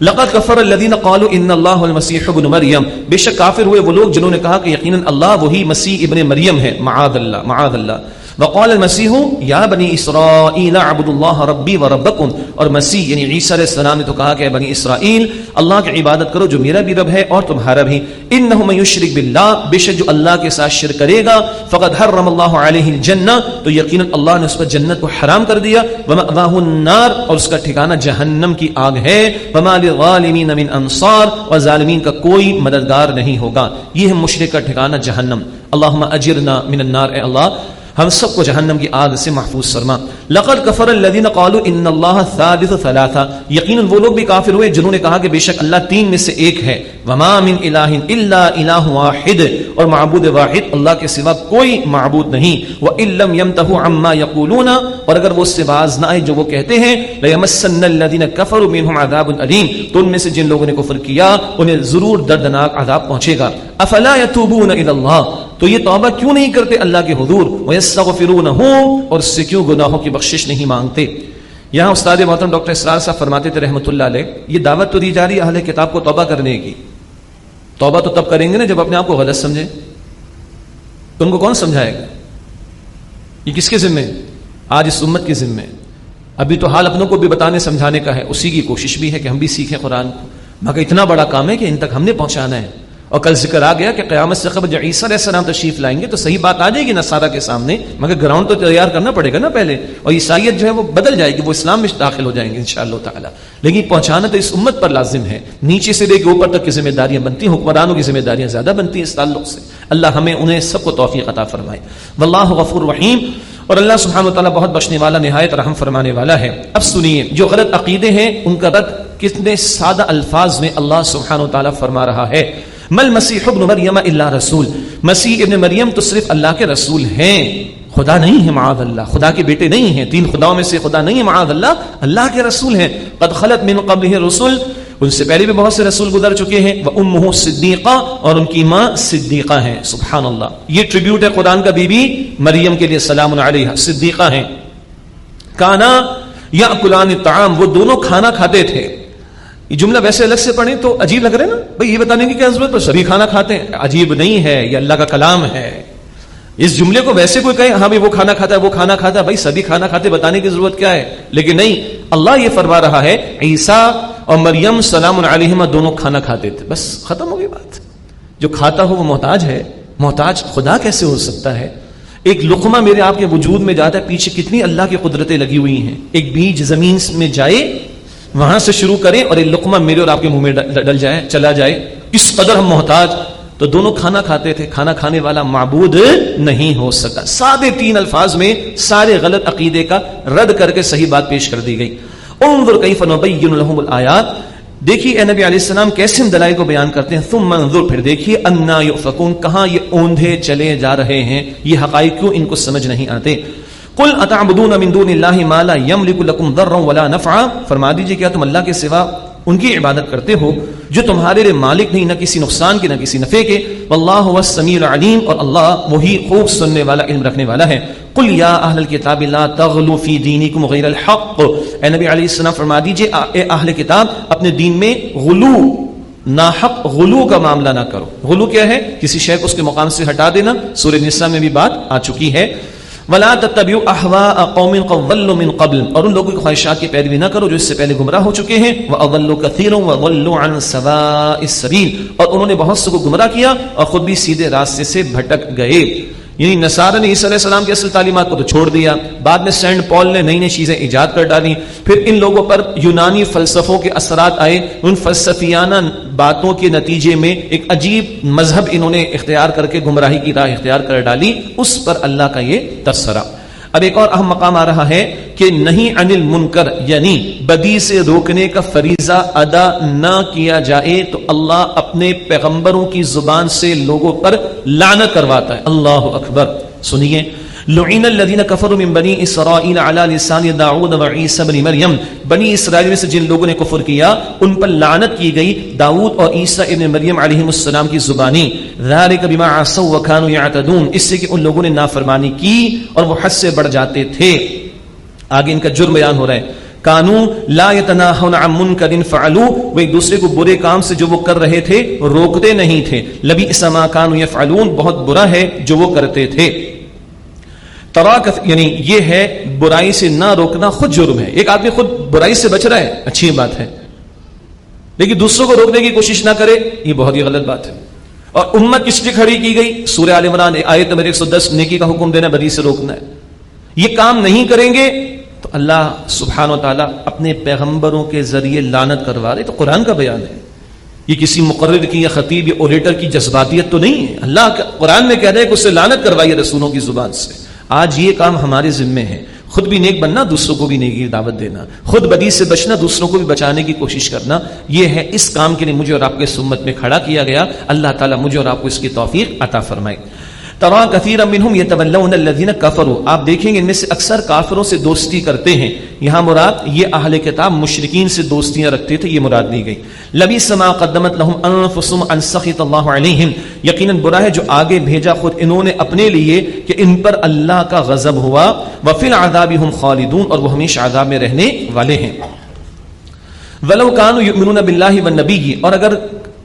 لقد کفر الذين قالوا ان الله المسيح ابن مریم۔ بے شک کافر ہوئے وہ لوگ جنہوں نے کہا کہ یقینا اللہ وہی مسیح ابن مریم ہے۔ معاذ اللہ معاذ اللہ۔ وقال المسیح، یا بنی اسرائیل عبد اللہ ربی و ربکم. اور مسیح یعنی عیسیٰ علیہ السلام نے تو کہا کہ بنی اسرائیل، اللہ کی عبادت کرو جو میرا بھی رب ہے اور تمہارا بھی۔ انہو من یشرک باللہ بشک جو اللہ کے ساتھ شرک کرے گا، فقد حرم اللہ علیہ الجنہ۔ تو یقینا اللہ نے اس پر جنت کو حرام کر دیا۔ ومأواہ النار، اور اس کا ٹھکانہ جہنم کی آگ ہے۔ وما للظالمین من انصار، اور ظالمین کا کوئی مددگار نہیں ہوگا۔ یہ ہے مشرک کا ٹھکانہ جہنم۔ اللہم اجرنا من النار، اے اللہ۔ ہم سب کو جہنم کی آگ سے محفوظ فرما۔ لقد کفر الذين قالوا ان الله ثالث ثلاثه یقینا وہ لوگ بھی کافر ہوئے جنہوں نے کہا کہ بے شک اللہ تین میں سے ایک ہے۔ وما من الہ الا الہ واحد۔ اور معبود واحد اللہ کے سوا کوئی معبود نہیں۔ وان لم ينتهوا عما يقولون اور اگر وہ اس سے باز نہ آئے جو وہ کہتے ہیں ليمسن الذين كفروا منهم عذاب الیم تو ان میں سے جن لوگوں نے کفر کیا، انہیں ضرور دردناک عذاب پہنچے گا۔ افلا يتوبون الى الله تو یہ توبہ کیوں نہیں کرتے اللہ کے حضور؟ اور اس سے کیوں گناہوں کی بخشش نہیں مانگتے؟ یہاں استاد محترم ڈاکٹر اسرار صاحب فرماتے تھے رحمۃ اللہ علیہ، یہ دعوت تو دی جا رہی ہے اہل کتاب کو توبہ کرنے کی۔ توبہ تو تب کریں گے نا جب اپنے آپ کو غلط سمجھے تم کو کون سمجھائے گا؟ یہ کس کے ذمے؟ آج اس امت کے ذمے۔ ابھی تو حال اپنوں کو بھی بتانے سمجھانے کا ہے، اسی کی کوشش بھی ہے کہ ہم بھی سیکھیں قرآن کو۔ مگر اتنا بڑا کام ہے کہ ان تک ہم نے پہنچانا ہے۔ اور کل ذکر آ گیا کہ قیامت سے قبل جب عیسیٰ علیہ السلام تشریف لائیں گے تو صحیح بات آ جائے گی نصارہ کے سامنے، مگر گراؤنڈ تو تیار کرنا پڑے گا نا پہلے، اور عیسائیت جو ہے وہ بدل جائے گی، وہ اسلام میں داخل ہو جائیں گے انشاءاللہ تعالی۔ لیکن پہنچانا تو اس امت پر لازم ہے۔ نیچے سے لے کے اوپر تک کی ذمہ داریاں بنتی ہیں، حکمرانوں کی ذمہ داریاں زیادہ بنتی ہیں اس تعلق سے۔ اللہ ہمیں انہیں سب کو توفیق عطا فرمائے۔ واللہ غفور رحیم۔ اور اللہ سبحانہ وتعالی بہت بخشنے والا، نہایت رحم فرمانے والا ہے۔ اب سنیے، جو غلط عقیدے ہیں، ان کا رد کتنے سادہ الفاظ میں اللہ سبحانہ وتعالی فرما رہا ہے۔ مل مسیح ابن مریم اللہ رسول۔ مسیح ابن مریم تو صرف اللہ کے رسول ہیں۔ خدا نہیں ہے معاذ اللہ۔ خدا کے بیٹے نہیں ہیں۔ تین خداؤں میں سے خدا نہیں ہے معاذ اللہ۔ اللہ کے رسول ہیں۔ قد خلط من قبل رسول ان سے پہلے بھی بہت سے رسول گزر چکے ہیں۔ وہ ام صدیقہ اور ان کی ماں صدیقہ ہیں۔ سبحان اللہ۔ یہ ٹریبیوٹ ہے قرآن کا بی بی مریم کے لیے سلام علیہ۔ صدیقہ ہیں۔ کانا یا قلان تعام وہ دونوں کھانا کھاتے تھے۔ یہ جملہ ویسے الگ سے پڑھیں تو عجیب لگ رہے نا؟ بھائی یہ بتانے کی کیا ضرورت پر سبھی کھانا کھاتے ہیں، عجیب نہیں ہے، یہ اللہ کا کلام ہے۔ اس جملے کو ویسے کوئی کہے ہاں بھائی وہ کھانا کھاتا ہے، وہ کھانا کھاتا ہے، بھائی سبھی کھانا کھاتے، بتانے کی ضرورت کیا ہے؟ لیکن نہیں، اللہ یہ فرما رہا ہے عیسا اور مریم سلام علیہما دونوں کھانا کھاتے تھے۔ بس ختم ہو گئی بات۔ جو کھاتا ہو وہ محتاج ہے۔ محتاج خدا کیسے ہو سکتا ہے؟ ایک لقمہ میرے آپ کے وجود میں جاتا ہے، پیچھے کتنی اللہ کی قدرتیں لگی ہوئی ہیں۔ ایک بیج زمین میں جائے وہاں سے شروع کریں اور ایک لقمہ میرے اور آپ کے منہ میں ڈل جائے چلا جائے۔ اس قدر ہم محتاج؟ تو دونوں کھانا کھاتے تھے۔ کھانا کھانے والا معبود نہیں ہو سکا۔ سادے تین الفاظ میں سارے غلط عقیدے کا رد کر کے صحیح بات پیش کر دی گئی۔ انظر کیف نبین لهم الآیات۔ دیکھیے اے نبی علیہ السلام، کیسے ہم دلائل کو بیان کرتے ہیں؟ ثم منظر پھر دیکھیے، انا یؤفکون، کہاں یہ اوندھے چلے جا رہے ہیں؟ یہ حقائق کیوں ان کو سمجھ نہیں آتے؟ قل اتعبدون من دون اللہ ما لا يملك لكم ضرا ولا نفعا فرما دیجیے کیا تم اللہ کے سوا ان کی عبادت کرتے ہو جو تمہارے لیے مالک نہیں، نہ کسی نقصان کے، نہ کسی نفع کے۔ واللہ هو السمیع العلیم اور اللہ وہی خوب سننے والا، علم رکھنے والا ہے۔ قل یا اہل الكتاب لا تغلوا فی دینکم غیر الحق۔ اے نبی علیہ السلام، فرما دیجیے، اے اہل کتاب، اپنے دین میں غلو، ناحق غلو کا معاملہ نہ کرو۔ غلو کیا ہے؟ کسی شے کو اس کے مقام سے ہٹا دینا۔ سورہ نساء میں بھی بات آ چکی ہے۔ ولا تتبعوا احواء قوم قد ضلوا من قبل اور ان لوگوں کی خواہشات کی پیروی نہ کرو جو اس سے پہلے گمراہ ہو چکے ہیں۔ واضلوا كثيرا وضلوا عن سواء السبيل اور انہوں نے بہت سے کو گمراہ کیا اور خود بھی سیدھے راستے سے بھٹک گئے۔ یعنی نصارہ نے عیسی علیہ السلام کی اصل تعلیمات کو تو چھوڑ دیا، بعد میں سینٹ پال نے نئی نئی چیزیں ایجاد کر ڈالی۔ پھر ان لوگوں پر یونانی فلسفوں کے اثرات آئے۔ ان فلسفیانہ باتوں کے نتیجے میں ایک عجیب مذہب انہوں نے اختیار کر کے گمراہی کی راہ اختیار کر ڈالی۔ اس پر اللہ کا یہ تبصرہ۔ اب ایک اور اہم مقام آ رہا ہے کہ نہیں انل منکر یعنی بدی سے روکنے کا فریضہ ادا نہ کیا جائے تو اللہ اپنے پیغمبروں کی زبان سے لوگوں پر لعنت کرواتا ہے۔ اللہ اکبر۔ سنیے۔ لعین الذین کفروا من بنی اسرائیل علی لسان داؤد و عیسی بن مریم۔ بنی اسرائیل میں سے جن لوگوں نے کفر کیا، ان پر لعنت کی گئی داؤد اور عیسی ابن مریم علیہ السلام کی زبانی۔ ذالک بما عصوا وكانوا يعتدون اس سے کہ ان لوگوں نے نافرمانی کی اور وہ حد سے بڑھ جاتے تھے۔ آگے ان کا جرم بیان ہو رہا ہے۔ کانو لا يتناهون عن منکر فعلوا وہ ایک دوسرے کو برے کام سے جو وہ کر رہے تھے روکتے نہیں تھے۔ لبی اسما کانوا يفعلون بہت برا ہے جو وہ کرتے تھے۔ تراکت یعنی یہ ہے برائی سے نہ روکنا خود جرم ہے۔ ایک آدمی خود برائی سے بچ رہا ہے، اچھی بات ہے۔ لیکن دوسروں کو روکنے کی کوشش نہ کرے، یہ بہت ہی غلط بات ہے۔ اور امت کس لیے کھڑی کی گئی؟ سورہ عال عمران، آیت نمبر ایک سو دس، نیکی کا حکم دینا، بدی سے روکنا ہے۔ یہ کام نہیں کریں گے تو اللہ سبحان و تعالیٰ اپنے پیغمبروں کے ذریعے لانت کروا رہے تو قرآن کا بیان ہے۔ یہ کسی مقرر کی یا خطیب یا اولیٹر کی جذباتیت تو نہیں ہے۔ اللہ قرآن میں کہہ رہے ہیں کہ اسے لانت کروائیے رسولوں کی زبان سے۔ آج یہ کام ہمارے ذمے ہے۔ خود بھی نیک بننا، دوسروں کو بھی نیکی دعوت دینا۔ خود بدی سے بچنا، دوسروں کو بھی بچانے کی کوشش کرنا۔ یہ ہے، اس کام کے لیے مجھے اور آپ کے سمت میں کھڑا کیا گیا۔ اللہ تعالیٰ مجھے اور آپ کو اس کی توفیق عطا فرمائے۔ ترا کثیر منہم یتولون الذین کفروا۔ آپ دیکھیں گے ان میں سے اکثر کافروں سے دوستی کرتے ہیں۔ یہاں مراد یہ اہل کتاب مشرکین سے دوستیاں رکھتے تھے، یہ مراد دی گئی۔ لبی سما قدمت لهم انفسهم ان سخط اللہ علیہم۔ یقینا برا ہے جو آگے بھیجا خود انہوں نے اپنے لیے کہ ان پر اللہ کا غضب ہوا۔ وفی العذاب هم خالدون اور وہ ہمیشہ عذاب میں رہنے والے ہیں۔ ولو كانوا يؤمنون بالله والنبي اور اگر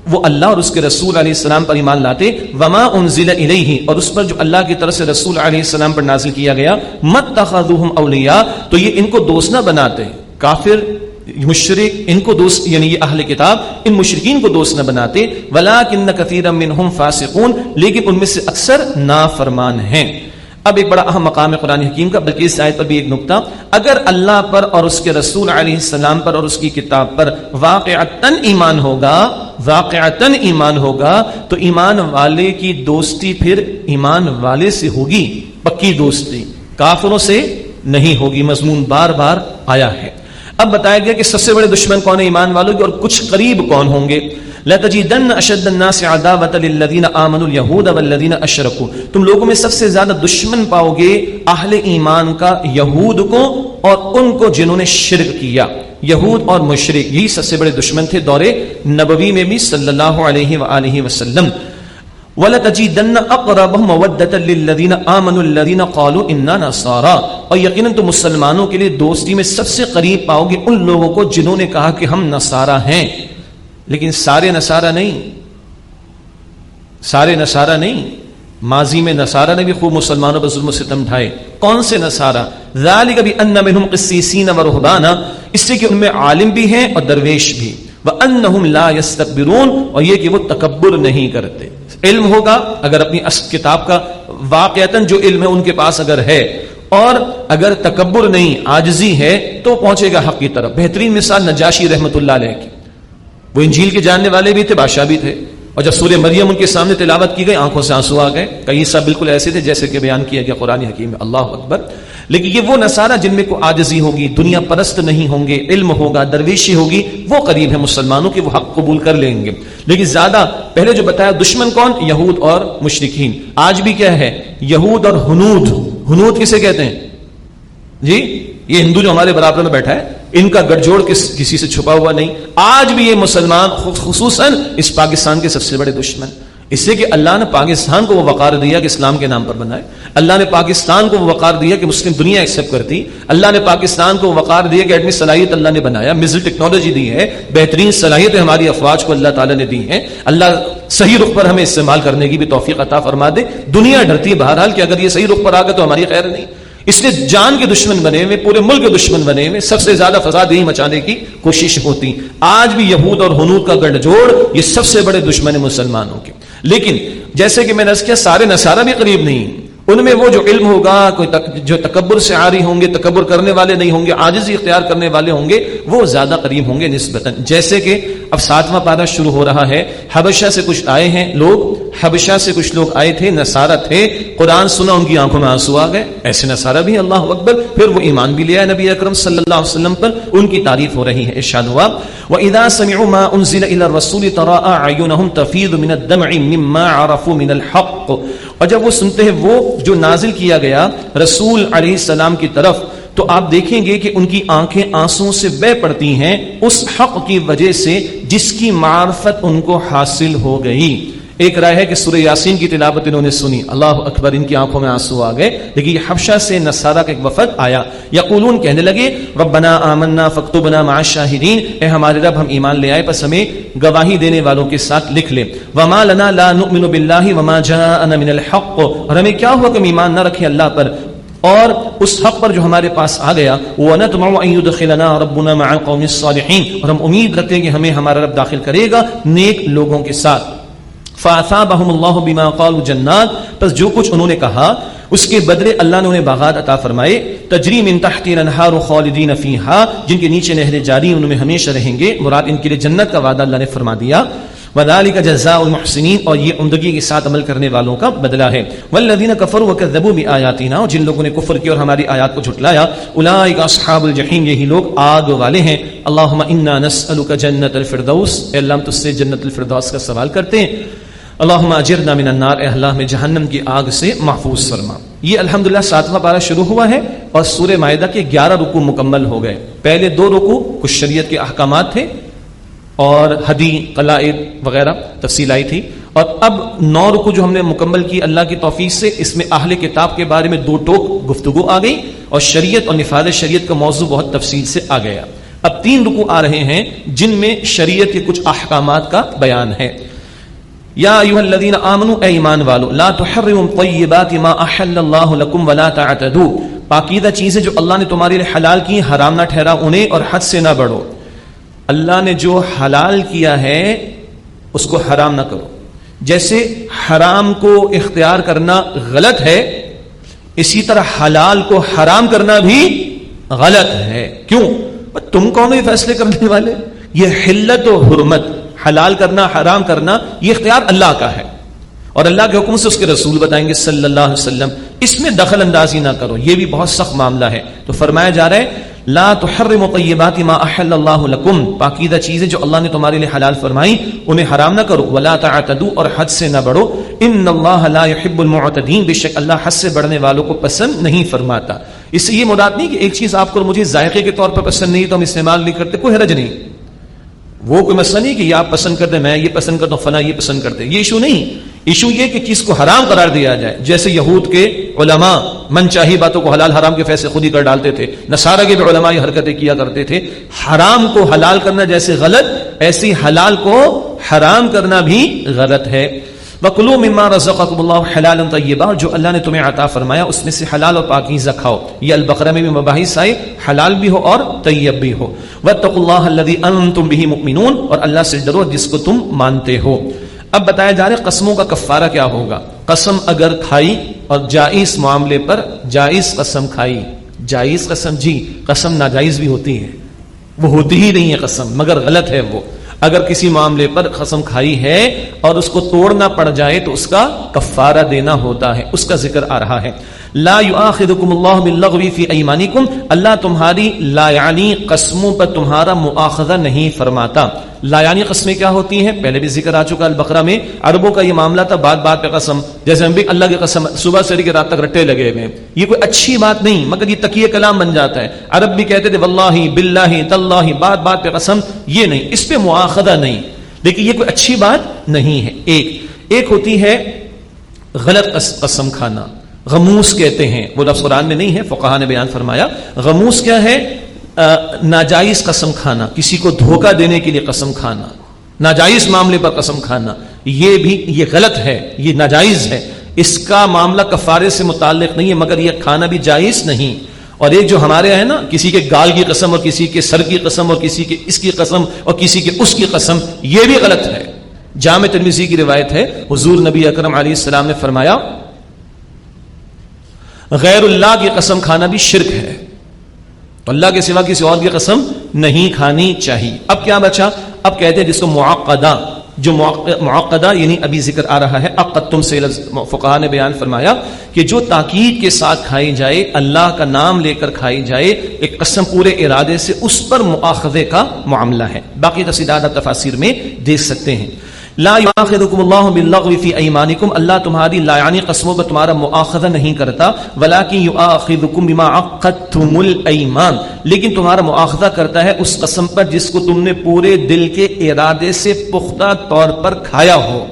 وہ اللہ اور اس کے رسول علیہ السلام پر ایمان لاتے، وما انزل الیہ اور اس پر جو اللہ کی طرف سے رسول علیہ السلام پر نازل کیا گیا مت تخذوہم اولیاء تو یہ ان کو دوست نہ بناتے۔ کافر، مشرک، ان کو دوست یعنی یہ اہل کتاب، ان مشرکین کو دوست نہ بناتے۔ ولکن کثیرا منہم فاسقون، لیکن ان میں سے اکثر نافرمان ہیں۔ اب ایک بڑا اہم مقام ہے قرآن حکیم کا، بلکہ اس آیت پر بھی ایک نقطہ۔ اگر اللہ پر اور اس کے رسول علیہ السلام پر اور اس کی کتاب پر واقعتاً ایمان ہوگا، واقعتاً ایمان ہوگا، تو ایمان والے کی دوستی پھر ایمان والے سے ہوگی، پکی دوستی، کافروں سے نہیں ہوگی۔ مضمون بار بار آیا ہے۔ اب بتایا گیا کہ سب سے بڑے دشمن کون ہے ایمان والوں کے اور کچھ قریب کون ہوں گے؟ لتجدن اشد تم لوگوں میں سب سے زیادہ دشمن پاؤ گے اہل ایمان کا یہود کو اور ان کو جنہوں نے شرک کیا۔ یہود اور مشرک، یہی سب سے بڑے دشمن تھے دور نبوی میں بھی صلی اللہ علیہ وآلہ وسلم۔ وَلَتَجِدَنَّ أَقْرَبَهُمْ مَوَدَّةً لِلَّذِينَ آمَنُوا الَّذِينَ قَالُوا إِنَّا نَصَارَى۔ اور یقیناً تو مسلمانوں کے لیے دوستی میں سب سے قریب پاؤ گے ان لوگوں کو جنہوں نے کہا کہ ہم نصارہ ہیں۔ لیکن سارے نصارہ نہیں۔ سارے نصارہ نہیں۔ ماضی میں نصارہ نے بھی خوب مسلمانوں پر ظلم و ستم ڈھائے۔ کون سے نصارہ؟ ذالک بھی ان منہم قسیسین و رہبانا۔ اس سے کہ ان میں عالم بھی ہیں اور درویش بھی۔ وَأَنَّهُمْ لَا يَسْتَكْبِرُونَ۔ اور یہ کہ وہ تکبر نہیں کرتے۔ علم ہوگا اگر اپنی کتاب کا واقعتاً جو علم ہے ان کے پاس اگر ہے اور اگر تکبر نہیں آجزی ہے، تو پہنچے گا حق کی طرف۔ بہترین مثال نجاشی رحمت اللہ علیہ کی۔ وہ انجیل کے جاننے والے بھی تھے، بادشاہ بھی تھے۔ اور جب سورہ مریم ان کے سامنے تلاوت کی گئی، آنکھوں سے آنسو آ گئے۔ کئی سب بالکل ایسے تھے جیسے کہ بیان کیا گیا قرآن حکیم اللہ اکبر۔ لیکن یہ وہ نصارہ جن میں کوئی آجزی ہوگی، دنیا پرست نہیں ہوں گے، علم ہوگا، درویشی ہوگی، وہ قریب ہے مسلمانوں کے، وہ حق قبول کر لیں گے۔ لیکن زیادہ پہلے جو بتایا دشمن کون؟ یہود اور مشرقین آج بھی کیا ہے؟ یہود اور ہنود۔ ہنود کسے کہتے ہیں؟ جی یہ ہندو جو ہمارے برابر میں بیٹھا ہے، ان کا گڑ جوڑ کس، کسی سے چھپا ہوا نہیں۔ آج بھی یہ مسلمان خصوصاً اس پاکستان کے سب سے بڑے دشمن۔ اس سے کہ اللہ نے پاکستان کو وہ وقار دیا کہ اسلام کے نام پر بنائے۔ اللہ نے پاکستان کو وہ وقار دیا کہ مسلم دنیا ایکسپٹ کرتی۔ اللہ نے پاکستان کو وقار دیا کہ ایڈمی صلاحیت اللہ نے بنایا مزل ٹیکنالوجی دی ہے، بہترین صلاحیتیں ہماری افواج کو اللہ تعالیٰ نے دی ہیں اللہ صحیح رخ پر ہمیں استعمال کرنے کی بھی توفیق عطا فرما دے۔ دنیا ڈرتی ہے بہرحال کہ اگر یہ صحیح رخ پر آ گئے تو ہماری خیر نہیں۔ اس لیے جان کے دشمن بنے ہوئے، پورے ملک کے دشمن بنے ہوئے، سب سے زیادہ فساد یہی مچانے کی کوشش ہوتی۔ آج بھی یہود اور ہنود کا گڑھ جوڑ، یہ سب سے بڑے دشمن مسلمانوں کے۔ لیکن جیسے کہ میں نے کیا سارے نصارہ بھی قریب نہیں۔ ان میں وہ جو علم ہوگا، کوئی تک، جو تکبر سے آری ہوں گے، تکبر کرنے والے نہیں ہوں گے آجزی اختیار کرنے والے ہوں گے، وہ زیادہ قریب ہوں گے نسبتاً۔ جیسے کہ اب ساتواں پارہ شروع ہو رہا ہے، حبشہ سے کچھ آئے ہیں لوگ، حبشہ سے کچھ لوگ آئے تھے، نصارہ تھے، قرآن سنا، ان کی آنکھوں میں آنسو آ گئے۔ ایسے نصارہ بھی اللہ اکبر، پھر وہ ایمان بھی لیا نبی اکرم صلی اللہ علیہ وسلم پر، ان کی تعریف ہو رہی ہے، ارشاد ہوا۔ وَإِذَا سَمِعُوا مَا أُنزِلَ إِلَى الرَّسُولِ تَرَاءَ عَيُّنَهُمْ تَفِيضُ مِنَ الدَّمْعِ مِمَّا عَرَفُوا مِنَ الْحَقِّ۔ اور جب وہ سنتے ہیں وہ جو نازل کیا گیا رسول علیہ السلام کی طرف، تو آپ دیکھیں گے کہ ان کی آنکھیں آنسوں سے بہ پڑتی ہیں، اس حق کی وجہ سے جس کی معرفت ان کو حاصل ہو گئی۔ ایک رائے ہے کہ سورہ یاسین کی تلاوت انہوں نے سنی۔ اللہ اکبر، ان کی آنکھوں میں آنسو آ گئے۔ لیکن یہ حفشہ سے نصارہ کا ایک وفد آیا۔ یقولون کہنے لگے، ربنا آمنا فاکتبنا مع الشاہدین۔ اے ہمارے رب، ہم ایمان لے آئے، پس ہمیں گواہی دینے والوں کے ساتھ لکھ لے۔ وما لنا لا نؤمن باللہ وما جاءنا من الحق۔ اور ہمیں کیا ہوا کہ ہم ایمان نہ رکھیں اللہ پر؟ اور اس حق پر جو ہمارے پاس آ گیا، وَنَتْمَعُ أَن يُدْخِلَنَا رَبُّنَا مَعَ اور ہم امید رکھتے ہیں کہ ہمیں ہمارا رب داخل کرے گا نیک لوگوں کے ساتھ۔ فَأَثَابَهُمُ اللَّهُ بِمَا قَالُوا جَنَّاتٍ. پس جو کچھ انہوں نے کہا، اس کے بدلے اللہ نے انہیں باغات عطا فرمائے. تجری من تحت الانہار خالدین فیہا، جن کے نیچے نہریں جاری ان میں ہمیشہ رہیں گے. مراد ان کے لیے جنت کا وعدہ اللہ نے فرما دیا. وذالک جزاء المحسنین اور یہ عمدگی کے ساتھ عمل کرنے والوں کا بدلہ ہے. والذین کفروا وکذبوا بآیاتنا اور جن لوگوں نے کفر کیا اور ہماری آیات کو جھٹلایا اولئک اصحاب الجحیم، یہی لوگ آگ والے ہیں. اللهم انا نسالک جنت الفردوس. اے اللہ، ہم تجھ سے جنت الفردوس کا سوال کرتے ہیں. اللہم اجرنا من النار، اے اللہ میں جہنم کی آگ سے محفوظ فرما۔ یہ الحمدللہ ساتواں پارہ شروع ہوا ہے اور سورہ معاہدہ کے گیارہ رکو مکمل ہو گئے۔ پہلے دو رکو کچھ شریعت کے احکامات تھے اور حدی قلائد وغیرہ تفصیل آئی تھی۔ اور اب نو رکو جو ہم نے مکمل کی اللہ کی توفیق سے، اس میں اہل کتاب کے بارے میں دو ٹوک گفتگو آ گئی اور شریعت اور نفاذ شریعت کا موضوع بہت تفصیل سے آ گیا۔ اب تین رکو آ رہے ہیں جن میں شریعت کے کچھ احکامات کا بیان ہے۔ یا ایوہ الذین آمنوا اے ایمان والو، لا تحرموا طیبات ما احل اللہ لکم ولا تعتدوا۔ پاکیدہ چیزیں جو اللہ نے تمہارے لیے حلال کی، حرام نہ ٹھہرا انہیں اور حد سے نہ بڑھو۔ اللہ نے جو حلال کیا ہے، اس کو حرام نہ کرو۔ جیسے حرام کو اختیار کرنا غلط ہے، اسی طرح حلال کو حرام کرنا بھی غلط ہے۔ کیوں؟ تم کون یہ فیصلے کرنے والے؟ یہ حلت و حرمت۔ حلال کرنا، حرام کرنا، یہ اختیار اللہ کا ہے۔ اور اللہ کے حکم سے اس کے رسول بتائیں گے صلی اللہ علیہ وسلم، اس میں دخل اندازی نہ کرو، یہ بھی بہت سخت معاملہ ہے۔ تو فرمایا جا رہا ہے، لا تحرم طیبات ما احل اللہ لکم۔ پاکیدہ چیزیں جو اللہ نے تمہارے لیے حلال فرمائی انہیں حرام نہ کرو۔ ولا تعتدوا اور حد سے نہ بڑھو۔ ان اللہ لا يحب المعتدین۔ بے شک اللہ حد سے بڑھنے والوں کو پسند نہیں فرماتا۔ اس سے یہ مراد نہیں کہ ایک چیز آپ کو مجھے ذائقے کے طور پر پسند نہیں، تو ہم استعمال نہیں کرتے، کوئی حرج نہیں۔ وہ کوئی مسئلہ نہیں کہ یہ آپ پسند کرتے میں یہ پسند کرتا ہوں فنا یہ پسند کرتے یہ ایشو نہیں۔ ایشو یہ کہ کس کو حرام قرار دیا جائے۔ جیسے یہود کے علماء من چاہی باتوں کو حلال حرام کے فیصلے خود ہی کر ڈالتے تھے۔ نصارہ کے بھی علماء یہ حرکتیں کیا کرتے تھے۔ حرام کو حلال کرنا جیسے غلط، ایسی حلال کو حرام کرنا بھی غلط ہے۔ وکلو مما رزقکم اللہ حلال طیبا جو اللہ نے تمہیں عطا فرمایا، اس میں سے حلال اور پاکیزہ کھاؤ۔ یہ البقرہ میں بھی مباحث آئے، حلال بھی ہو اور طیب بھی ہو۔ واتقوا اللہ الذی انتم به مؤمنون اور اللہ سے ڈرو جس کو تم مانتے ہو۔ اب بتایا جا رہا ہے قسموں کا کفارہ کیا ہوگا۔ قسم اگر کھائی اور جائز معاملے پر جائز قسم کھائی۔ جائز قسم جی قسم ناجائز بھی ہوتی ہے۔ وہ ہوتی ہی نہیں ہے قسم، مگر غلط ہے وہ۔ اگر کسی معاملے پر قسم کھائی ہے اور اس کو توڑنا پڑ جائے تو اس کا کفارہ دینا ہوتا ہے، اس کا ذکر آ رہا ہے۔ لا یؤاخذکم اللہ باللغو فی ایمانکم اللہ تمہاری لا یعنی قسموں پر تمہارا مؤاخذہ نہیں فرماتا. لا یعنی قسمیں کیا ہوتی ہیں؟ پہلے بھی ذکر آ چکا البقرہ میں. عربوں کا یہ معاملہ تھا بات بات پہ قسم. جیسے ہم بھی اللہ کی قسم صبح سے کے رات تک رٹے لگے ہوئے یہ کوئی اچھی بات نہیں، مگر یہ تکیہ کلام بن جاتا ہے۔ عرب بھی کہتے تھے واللہ باللہ تاللہ بات بات پہ قسم. یہ نہیں، اس پہ مؤاخذہ نہیں۔ لیکن یہ کوئی اچھی بات نہیں ہے۔ ایک ایک ہوتی ہے غلط قسم کھانا۔ غموس کہتے ہیں۔ وہ لفظ قرآن میں نہیں ہے فقہ نے بیان فرمایا۔ غموس کیا ہے؟ ناجائز قسم کھانا، کسی کو دھوکہ دینے کے لیے قسم کھانا، ناجائز معاملے پر قسم کھانا۔ یہ بھی، یہ غلط ہے، یہ ناجائز ہے۔ اس کا معاملہ کفارے سے متعلق نہیں ہے، مگر یہ کھانا بھی جائز نہیں۔ اور ایک جو ہمارے ہے نا، کسی کے گال کی قسم اور کسی کے سر کی قسم اور کسی کے اس کی قسم اور کسی کے اس کی قسم، یہ بھی غلط ہے۔ جامع ترمیزی کی روایت ہے۔ حضور نبی اکرم علیہ السلام نے فرمایا غیر اللہ کی قسم کھانا بھی شرک ہے۔ تو اللہ کے سوا کسی اور کی قسم نہیں کھانی چاہیے۔ اب کیا بچا؟ اب کہتے ہیں جس کو معقدہ، جو معقدہ یعنی ابھی ذکر آ رہا ہے اقتم سے فقہ نے بیان فرمایا کہ جو تاکید کے ساتھ کھائی جائے، اللہ کا نام لے کر کھائی جائے، ایک قسم پورے ارادے سے اس پر مواخذے کا معاملہ ہے۔ باقی تفصیلات تفاصیر میں دیکھ سکتے ہیں۔ لا یاخذکم اللہ باللغو فی ایمانکم اللہ تمہاری لا یعنی قسموں پر تمہارا مؤاخذہ نہیں کرتا ولکن یاخذکم بما عقدتم الایمان. لیکن تمہارا مؤاخذہ کرتا ہے اس قسم پر جس کو تم نے پورے دل کے ارادے سے پختہ طور پر کھایا ہو۔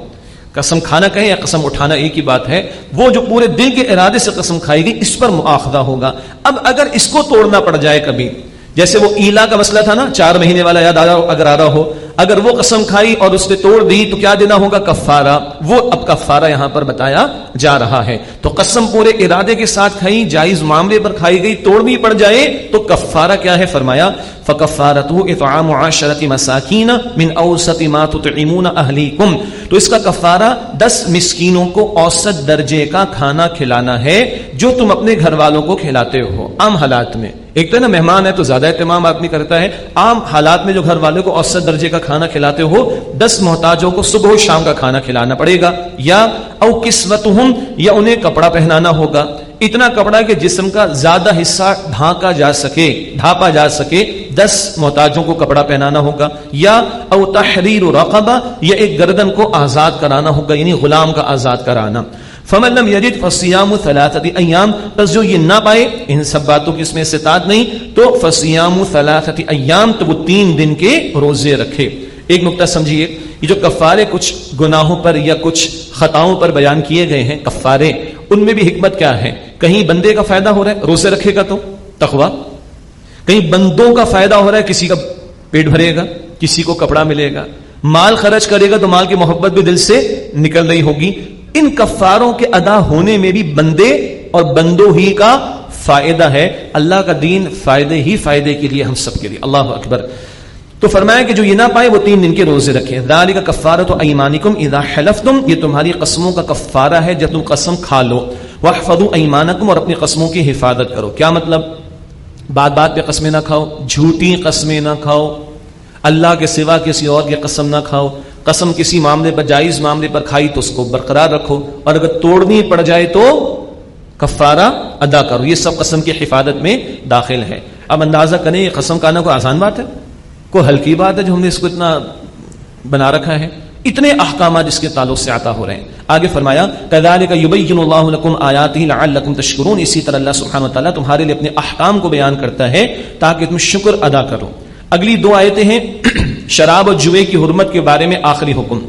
قسم کھانا کہیں یا قسم اٹھانا ایک ہی بات ہے، وہ جو پورے دل کے ارادے سے قسم کھائی گئی اس پر مؤاخذہ ہوگا۔ اب اگر اس کو توڑنا پڑ جائے کبھی، جیسے وہ ایلا کا مسئلہ تھا نا، چار مہینے والا یاد آ رہا اگر آ رہا ہو اگر وہ قسم کھائی اور اس نے توڑ دی تو کیا دینا ہوگا کفارہ؟ وہ اب کفارہ یہاں پر بتایا جا رہا ہے۔ تو قسم پورے ارادے کے ساتھ کھائی، جائز معاملے پر کھائی گئی توڑ بھی پڑ جائے تو کفارہ کیا ہے؟ فرمایا فکفارته اطعام عشرة مساکین من اوسط ما تطعمون اہلیکم۔ تو اس کا کفارہ دس مسکینوں کو اوسط درجے کا کھانا کھلانا ہے جو تم اپنے گھر والوں کو کھلاتے ہو، عام حالات میں۔ ایک تو نا مہمان ہے تو زیادہ اہتمام آدمی کرتا ہے۔ عام حالات میں جو گھر والوں کو اوسط درجے کا کھانا کھلاتے ہو، دس محتاجوں کو صبح و شام کا کھانا کھلانا پڑے گا۔ یا او قسمت یا انہیں کپڑا پہنانا ہوگا۔ اتنا کپڑا کہ جسم کا زیادہ حصہ ڈھانکا جا سکے ڈھانپا جا سکے۔ دس محتاجوں کو کپڑا پہنانا ہوگا۔ یا او تحریر رقبہ، یا ایک گردن کو آزاد کرانا ہوگا یعنی غلام کا آزاد کرانا۔ فمن لم یجد فصیام ثلاثه ایام، پس جو یہ نہ پائے، ان سب باتوں کی اس میں استطاعت نہیں، تو فصیام ثلاثه ایام، تو وہ تین دن کے روزے رکھے۔ ایک نقطہ سمجھیے، یہ جو کفارے کچھ گناہوں پر یا کچھ خطاؤں پر بیان کیے گئے ہیں، کفارے، ان میں بھی حکمت کیا ہے؟ کہیں بندے کا فائدہ ہو رہا ہے، روزے رکھے گا تو؟ تقوا کہیں بندوں کا فائدہ ہو رہا ہے، کسی کا پیٹ بھرے گا، کسی کو کپڑا ملے گا؟ مال خرچ کرے گا تو مال کی محبت بھی دل سے نکل رہی ہوگی۔ ان کفاروں کے ادا ہونے میں بھی بندے اور بندوں ہی کا فائدہ ہے۔ اللہ کا دین فائدے ہی فائدے کے لیے ہم سب کے لیے۔ اللہ اکبر۔ تو فرمایا کہ جو یہ نہ پائے وہ تین دن کے روزے رکھے دالی کا کفارہ تو ایمانکم اذا حلفتم، یہ تمہاری قسموں کا کفارہ ہے جب تم قسم کھا لو۔ وحفظوا ایمانکم اور اپنی قسموں کی حفاظت کرو۔ کیا مطلب؟ بات بات پہ قسمیں نہ کھاؤ، جھوٹی قسمیں نہ کھاؤ۔ اللہ کے سوا کسی اور کی قسم نہ کھاؤ۔ قسم کسی معاملے پر، جائز معاملے پر کھائی تو اس کو برقرار رکھو، اور اگر توڑنی پڑ جائے تو کفارہ ادا کرو۔ یہ سب قسم کی حفاظت میں داخل ہے۔ اب اندازہ کریں، یہ قسم کھانا کوئی آسان بات ہے؟ کوئی ہلکی بات ہے جو ہم نے اس کو اتنا بنا رکھا ہے؟ اتنے احکامات جس کے تعلق سے عطا ہو رہے ہیں۔ آگے فرمایا كذلك يبين الله لكم آياته لعلكم تشكرون اسی طرح اللہ سبحانہ و تعالی تمہارے لیے اپنے احکام کو بیان کرتا ہے تاکہ تم شکر ادا کرو۔ اگلی دو آیتیں ہیں، شراب اور جوئے کی حرمت کے بارے میں آخری حکم۔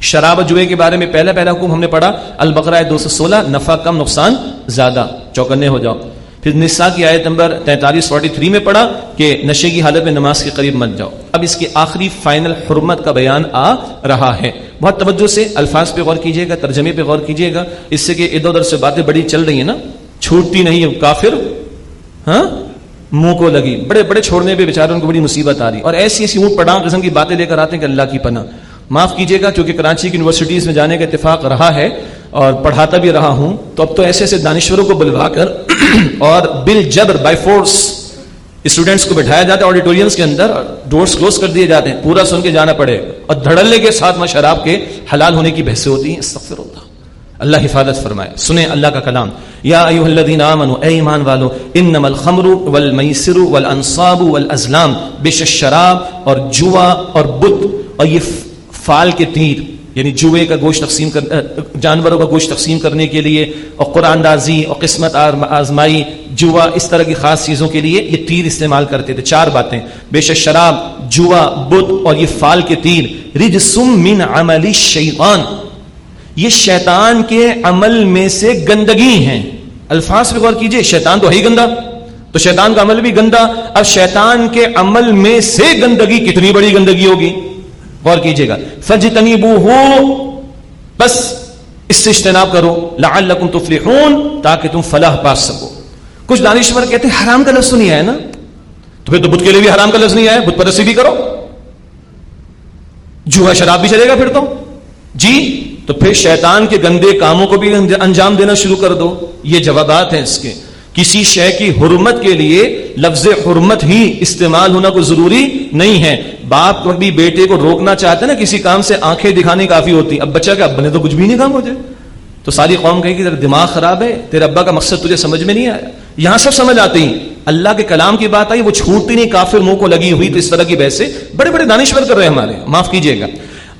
شراب اور جوئے کے بارے میں پہلا پہلا حکم ہم نے پڑھا، البقرہ دو سو سولہ، نفع کم، نقصان زیادہ۔ چوکنے ہو جاؤ۔ پھر نسا کی آیت نمبر تینتالیس فورٹی تھری میں پڑھا کہ نشے کی حالت میں نماز کے قریب مت جاؤ۔ اب اس کی آخری فائنل حرمت کا بیان آ رہا ہے۔ بہت توجہ سے الفاظ پہ غور کیجیے گا، ترجمے پہ غور کیجیے گا۔ اس سے کہ ادھر ادھر سے باتیں بڑی چل رہی ہیں نا۔ چھوٹتی نہیں کافر۔ ہاں؟ منہ کو لگی۔ بڑے بڑے چھوڑنے پہ بےچاروں کو بڑی مصیبت آ رہی۔ اور ایسی ایسی اونٹ پڑھا قسم کی باتیں لے کر آتے ہیں کہ اللہ کی پناہ۔ معاف کیجیے گا، کیونکہ کراچی کی یونیورسٹیز میں جانے کا اتفاق رہا ہے اور پڑھاتا بھی رہا ہوں۔ تو اب تو ایسے ایسے دانشوروں کو بلوا کر <clears throat> اور بل جبر بائی فورس اسٹوڈینٹس کو بٹھایا جاتا ہے آڈیٹوریمس کے اندر ڈورس کلوز کر دیے جاتے ہیں۔ پورا سن کے جانا پڑے۔ اور دھڑلے کے ساتھ میں شراب کے حلال ہونے کی بحثیں ہوتی ہیں۔ استغفر اللہ۔ اللہ حفاظت فرمائے۔ سنیں اللہ کا کلام۔ یا ایوہ الذین آمنوا، اے ایمان والو، انما الخمر والمیسر والانصاب والازلام بش شراب اور جوا اور بت اور یہ فال کے تیر یعنی جوئے کا گوشت تقسیم کر جانوروں کا گوشت تقسیم کرنے کے لیے اور قرآن دازی اور قسمت آزمائی، جوا، اس طرح کی خاص چیزوں کے لیے یہ تیر استعمال کرتے تھے۔ چار باتیں۔ بے شک شراب جوا، بت اور یہ فال کے تیر۔ رجسم من عملی شیطان یہ شیطان کے عمل میں سے گندگی ہیں۔ الفاظ پہ غور کیجیے، شیطان تو ہے ہی گندا۔ تو شیطان کا عمل بھی گندا۔ اب شیطان کے عمل میں سے گندگی کتنی بڑی گندگی ہوگی؟ غور کیجیے گا۔ فجتنی بو ہو بس اس سے اجتناب کرو۔ لعلکم تفلحون، تاکہ تم فلاح پا سکو۔ کچھ دانشور کہتے ہیں، حرام کا لفظ نہیں آیا نا؟ تو پھر تو بدھ کے لیے بھی حرام کا لفظ نہیں آیا؟ بدھ پرستی بھی کرو۔ جوہا شراب بھی چلے گا پھر تو۔ جی؟ تو پھر شیطان کے گندے کاموں کو بھی انجام دینا شروع کر دو۔ یہ جوابات ہیں اس کے۔ کسی شے کی حرمت کے لیے لفظ حرمت ہی استعمال ہونا کوئی ضروری نہیں ہے۔ باپ کبھی بیٹے کو روکنا چاہتے نا کسی کام سے آنکھیں دکھانی کافی ہوتی۔ اب بچہ کیا؟ بنے تو کچھ بھی نہیں کام ہو جائے۔ تو ساری قوم کہے کہ تیرا دماغ خراب ہے، تیرے ابا کا مقصد تجھے سمجھ میں نہیں آیا۔ یہاں سب سمجھ آتے ہیں اللہ کے کلام کی بات آئی، وہ چھوٹتی نہیں، کافر منہ کو لگی ہوئی تو اس طرح کی بحث بڑے بڑے دانشور کر رہے ہیں ہمارے۔ معاف کیجیے گا۔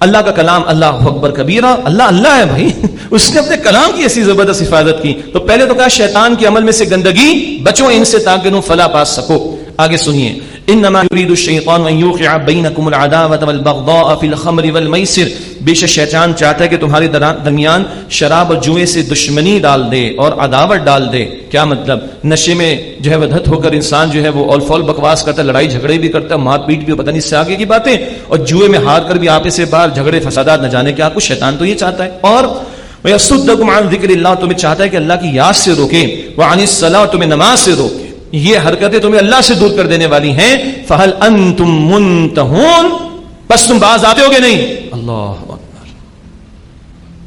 اللہ کا کلام اللہ اکبر کبیرہ، اللہ اللہ ہے بھائی۔ <laughs> اس نے اپنے کلام کی ایسی زبردست حفاظت کی۔ تو پہلے تو کہا شیطان کے عمل میں سے گندگی، بچو ان سے تاکہ فلا پا سکو۔ آگے سنیے۔ انما يريد الشيطان ان يوقع بينكم العداوه والبغضاء في الخمر والميسر بے شک شیطان چاہتا ہے کہ تمہارے درمیان شراب اور جوئے سے دشمنی ڈال دے اور عداوت ڈال دے۔ کیا مطلب؟ نشے میں جو ہے ودھت ہو کر انسان جو ہے وہ اول فول بکواس کرتا ہے، لڑائی جھگڑے بھی کرتا ہے، مار پیٹ بھی، پتہ نہیں سے آگے کی باتیں۔ اور جوئے میں ہار کر بھی آپے سے باہر جھگڑے، فسادات نہ جانے کیا کچھ شیطان تو یہ چاہتا ہے۔ اور وَيَسُدَّكُمْ عَنْ ذِكْرِ اللَّهِ، تمہیں چاہتا ہے کہ اللہ کی یاد سے روکے وَعَنِ الصَّلَاةِ، تمہیں نماز سے روکے یہ حرکتیں تمہیں اللہ سے دور کر دینے والی ہیں۔ فہل ان تم منتہون بس تم باز آتے ہو گے نہیں؟ اللہ اکبر۔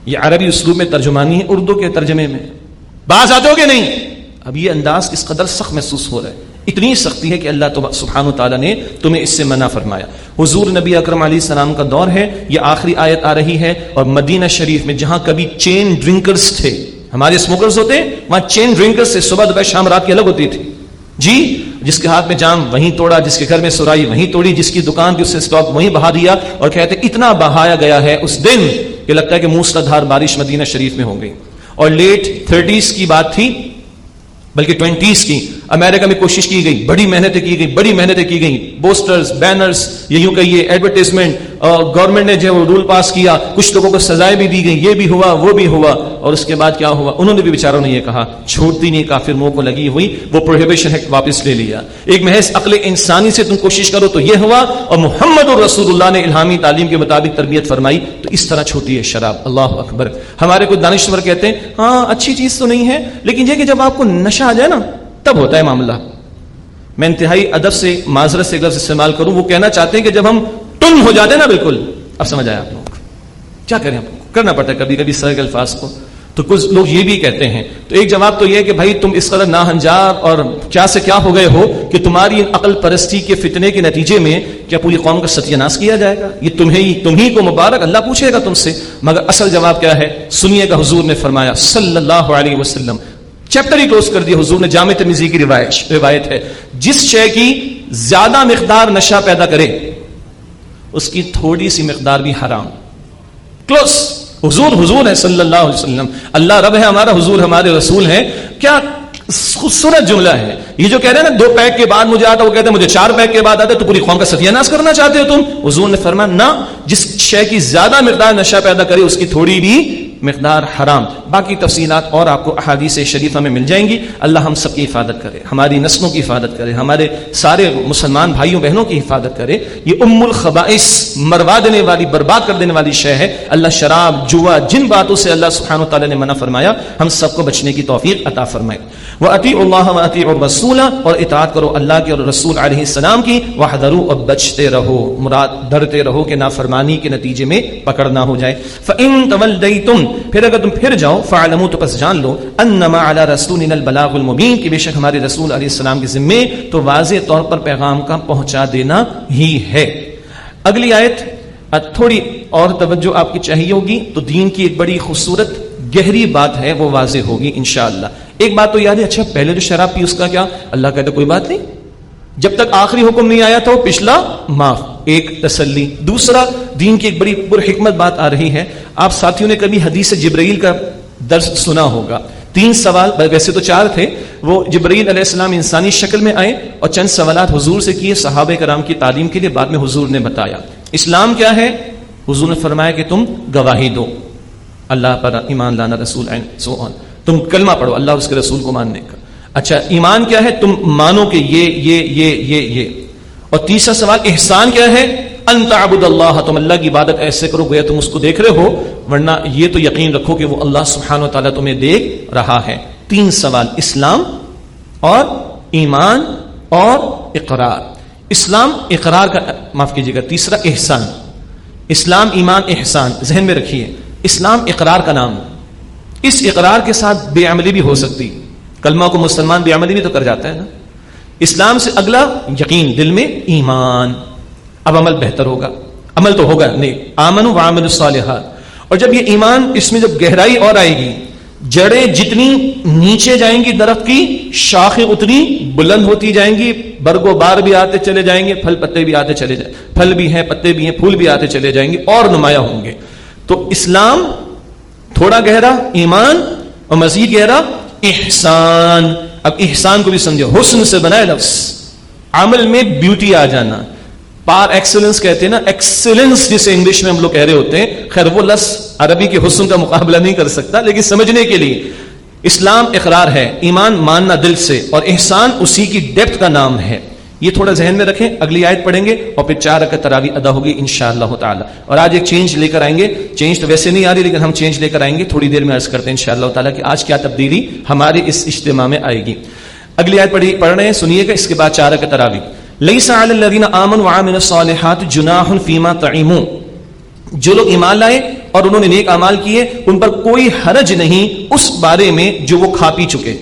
یہ عربی اسلوب میں ترجمانی ہے، اردو کے ترجمے میں۔ باز آتے ہو گے نہیں؟ اب یہ انداز اس قدر سخت محسوس ہو رہا ہے۔ اتنی سختی ہے کہ اللہ سبحانہ تعالیٰ نے تمہیں اس سے منع فرمایا۔ حضور نبی اکرم علیہ السلام کا دور ہے، یہ آخری آیت آ رہی ہے۔ اور مدینہ شریف میں جہاں کبھی چین ڈرنکرز تھے، ہمارے اسموکرز ہوتے، وہاں چین ڈرنکرز سے صبح، دوپہر، شام، رات کی الگ ہوتی تھی جی جس کے ہاتھ میں جام وہیں توڑا، جس کے گھر میں سرائی وہیں توڑی، جس کی دکان کی اس سے سٹاک وہیں بہا دیا اور کہتے اتنا بہایا گیا ہے اس دن کہ لگتا ہے کہ موسلادھار بارش مدینہ شریف میں ہو گئی۔ اور لیٹ تھرٹیز کی بات تھی، بلکہ ٹوینٹیز کی۔ امریکہ میں کوشش کی گئی، بڑی محنتیں کی گئی، بڑی محنتیں کی گئی۔ پوسٹرز بینرز یہ یوں کہیے ایڈورٹیزمنٹ گورنمنٹ نے جو رول پاس کیا، کچھ لوگوں کو سزائیں بھی دی گئی یہ بھی ہوا، وہ بھی ہوا، اور اس کے بعد کیا ہوا؟ انہوں نے بھی بیچاروں نے یہ کہا، چھوڑتی نہیں، کافر منہ کو لگی ہوئی، وہ پروہیبیشن ایکٹ واپس لے لیا۔ ایک محض عقل انسانی سے تم کوشش کرو تو یہ ہوا، اور محمد اور رسول اللہ نے الہامی تعلیم کے مطابق تربیت فرمائی، تو اس طرح چھوٹی ہے شراب۔ اللہ اکبر۔ ہمارے کوئی دانشور کہتے ہیں ہاں اچھی چیز تو نہیں ہے، لیکن یہ کہ جب آپ کو نشہ آ جائے نا، تب ہوتا ہے معاملہ۔ میں انتہائی ادب سے، معذرت سے لفظ استعمال کروں، وہ کہنا چاہتے ہیں کہ جب ہم ٹن ہو جاتے نا بالکل۔ اب سمجھ آیا آپ لوگ کیا کریں آپ کرنا پڑتا ہے کبھی کبھی سر کے الفاظ کو۔ تو کچھ لوگ یہ بھی کہتے ہیں۔ تو ایک جواب تو یہ کہ بھائی تم اس قدر ناہنجار اور کیا سے کیا ہو گئے ہو کہ تمہاری عقل پرستی کے فتنے کے نتیجے میں کیا پوری قوم کا ستیہ ناس کیا جائے گا؟ یہ تمہیں تمہیں کو مبارک اللہ پوچھے گا تم سے۔ مگر اصل جواب کیا ہے؟ سنیے گا حضور نے فرمایا، صلی اللہ علیہ وسلم۔ چیپٹر ہی کلوز کر دیا۔ حضور نے جامع تمیزی کی روایت روایت ہے۔ جس شے کی زیادہ مقدار نشہ پیدا کرے اس کی تھوڑی سی مقدار بھی حرام۔ کلوز حضور حضور ہے صلی اللہ علیہ وسلم۔ اللہ رب ہے، ہمارا حضور، ہمارے رسول ہیں۔ کیا خوبصورت جملہ ہے۔ یہ جو کہہ رہے ہیں نا، دو پیک کے بعد مجھے آتا، وہ کہتے ہیں مجھے چار پیک کے بعد آتا، تو پوری قوم کا ستیہ ناس کرنا چاہتے ہو تم؟ حضور نے فرمایا، نہ، جس شے کی زیادہ مقدار نشہ پیدا کرے، اس کی تھوڑی بھی مقدار حرام باقی تفصیلات اور آپ کو احادیث شریفہ میں مل جائیں گی۔ اللہ ہم سب کی حفاظت کرے، ہماری نسلوں کی حفاظت کرے، ہمارے سارے مسلمان بھائیوں بہنوں کی حفاظت کرے۔ یہ ام الخبائس مروا دینے والی، برباد کر دینے والی شے ہے۔ اللہ شراب، جوا، جن باتوں سے اللہ سبحانہ تعالیٰ نے منع فرمایا، ہم سب کو بچنے کی توفیق عطا فرمائے۔ وہ عطی اللہ عطی اور رسول اور اطاعت کرو اللہ کے اور رسول علیہ السلام کی۔ وہ درو اور بچتے رہو۔ مراد، ڈرتے رہو کہ نافرمانی کے نتیجے میں پکڑ نہ ہو جائے۔ فَإِن تَوَلَّيْتُمْ پھر اگر تم پھر جاؤ فَعَلَمُوا تو پس جان لو، انما علی رسولنا البلاغ المبین، کہ بے شک ہمارے رسول علیہ السلام کے ذمے تو واضح طور پر پیغام کا پہنچا دینا ہی ہے۔ اگلی آیت تھوڑی اور توجہ آپ کی چاہیے ہوگی، تو دین کی ایک بڑی خوبصورت گہری بات ہے، وہ واضح ہوگی انشاءاللہ۔ ایک بات تو یاد ہے اچھا پہلے جو شراب پی، اس کا کیا؟ اللہ کہتے کوئی بات نہیں۔ جب تک آخری حکم نہیں آیا تو پچھلا، معاف۔ ایک تسلی۔ دوسرا، دین کی ایک بڑی پر حکمت بات آ رہی ہے۔ آپ ساتھیوں نے کبھی حدیث جبرائیل کا درس سنا ہوگا۔ تین سوال، ویسے تو چار تھے، وہ جبرائیل علیہ السلام انسانی شکل میں آئے اور چند سوالات حضور سے کیے، صحابہ کرام کی تعلیم کے لیے بعد میں حضور نے بتایا۔ اسلام کیا ہے؟ حضور نے فرمایا کہ تم گواہی دو۔ اللہ پر ایمان لانا رسول سو آن تم کلمہ پڑھو، اللہ اس کے رسول کو ماننے کا۔ اچھا ایمان کیا ہے؟ تم مانو کہ یہ یہ یہ یہ یہ۔ اور تیسرا سوال احسان کیا ہے؟ انت عبد اللہ، تم اللہ کی عبادت ایسے کرو گیا تم اس کو دیکھ رہے ہو، ورنہ یہ تو یقین رکھو کہ وہ اللہ سبحانہ و تعالیٰ تمہیں دیکھ رہا ہے۔ تین سوال، اسلام اور ایمان اور اقرار۔ اسلام، اقرار کا، معاف کیجیے گا، تیسرا احسان۔ اسلام، ایمان، احسان، ذہن میں رکھیے۔ اسلام، اقرار کا نام۔ اس اقرار کے ساتھ بے عملی بھی ہو سکتی۔ کلمہ کو مسلمان بے عملی بھی تو کر جاتا ہے نا۔ اسلام سے اگلا یقین دل میں ایمان۔ اب عمل بہتر ہوگا۔ عمل تو ہوگا۔ نہیں آمن وعمل الصالحات۔ اور جب یہ ایمان اس میں جب گہرائی اور آئے گی، جڑیں جتنی نیچے جائیں گی درخت کی، شاخیں اتنی بلند ہوتی جائیں گی۔ برگ و بار بھی آتے چلے جائیں گے، پھل پتے بھی آتے چلے جائیں پھل بھی ہیں، پتے بھی ہیں، پھول بھی آتے چلے جائیں گے۔ اور نمایاں ہوں گے۔ تو اسلام تھوڑا گہرا، ایمان اور مزید گہرا، احسان۔ اب احسان کو بھی سمجھو، حسن سے بنائے لفظ، عمل میں بیوٹی آ جانا۔ پار ایکسلنس کہتے ہیں نا ایکسلنس جسے انگلش میں ہم لوگ کہہ رہے ہوتے ہیں، خیر وہ لفظ عربی کے حسن کا مقابلہ نہیں کر سکتا، لیکن سمجھنے کے لیے۔ اسلام اقرار ہے، ایمان ماننا دل سے، اور احسان اسی کی ڈیپتھ کا نام ہے۔ یہ تھوڑا ذہن میں رکھیں، اگلی آیت پڑھیں گے اور پھر چار رکعت تراوی ادا ہوگی ان شاء اللہ تعالیٰ۔ اور آج ایک چینج لے کر آئیں گے۔ چینج تو ویسے نہیں آ رہی، لیکن ہم چینج لے کر آئیں گے۔ تھوڑی دیر میں عرض کرتے ہیں ان شاء اللہ تعالیٰ کہ آج کیا تبدیلی ہمارے اس اجتماع میں آئے گی۔ اگلی آیت پڑھی، پڑھ رہے ہیں، سنیے گا اس کے بعد چار رکعت تراوی ليس على الذين امنوا وعملوا الصالحات جناح فيما طعموا۔ جو لوگ ایمان لائے اور انہوں نے نیک اعمال کیے، ان پر کوئی حرج نہیں، اس بارے میں جو وہ کھا پی چکے۔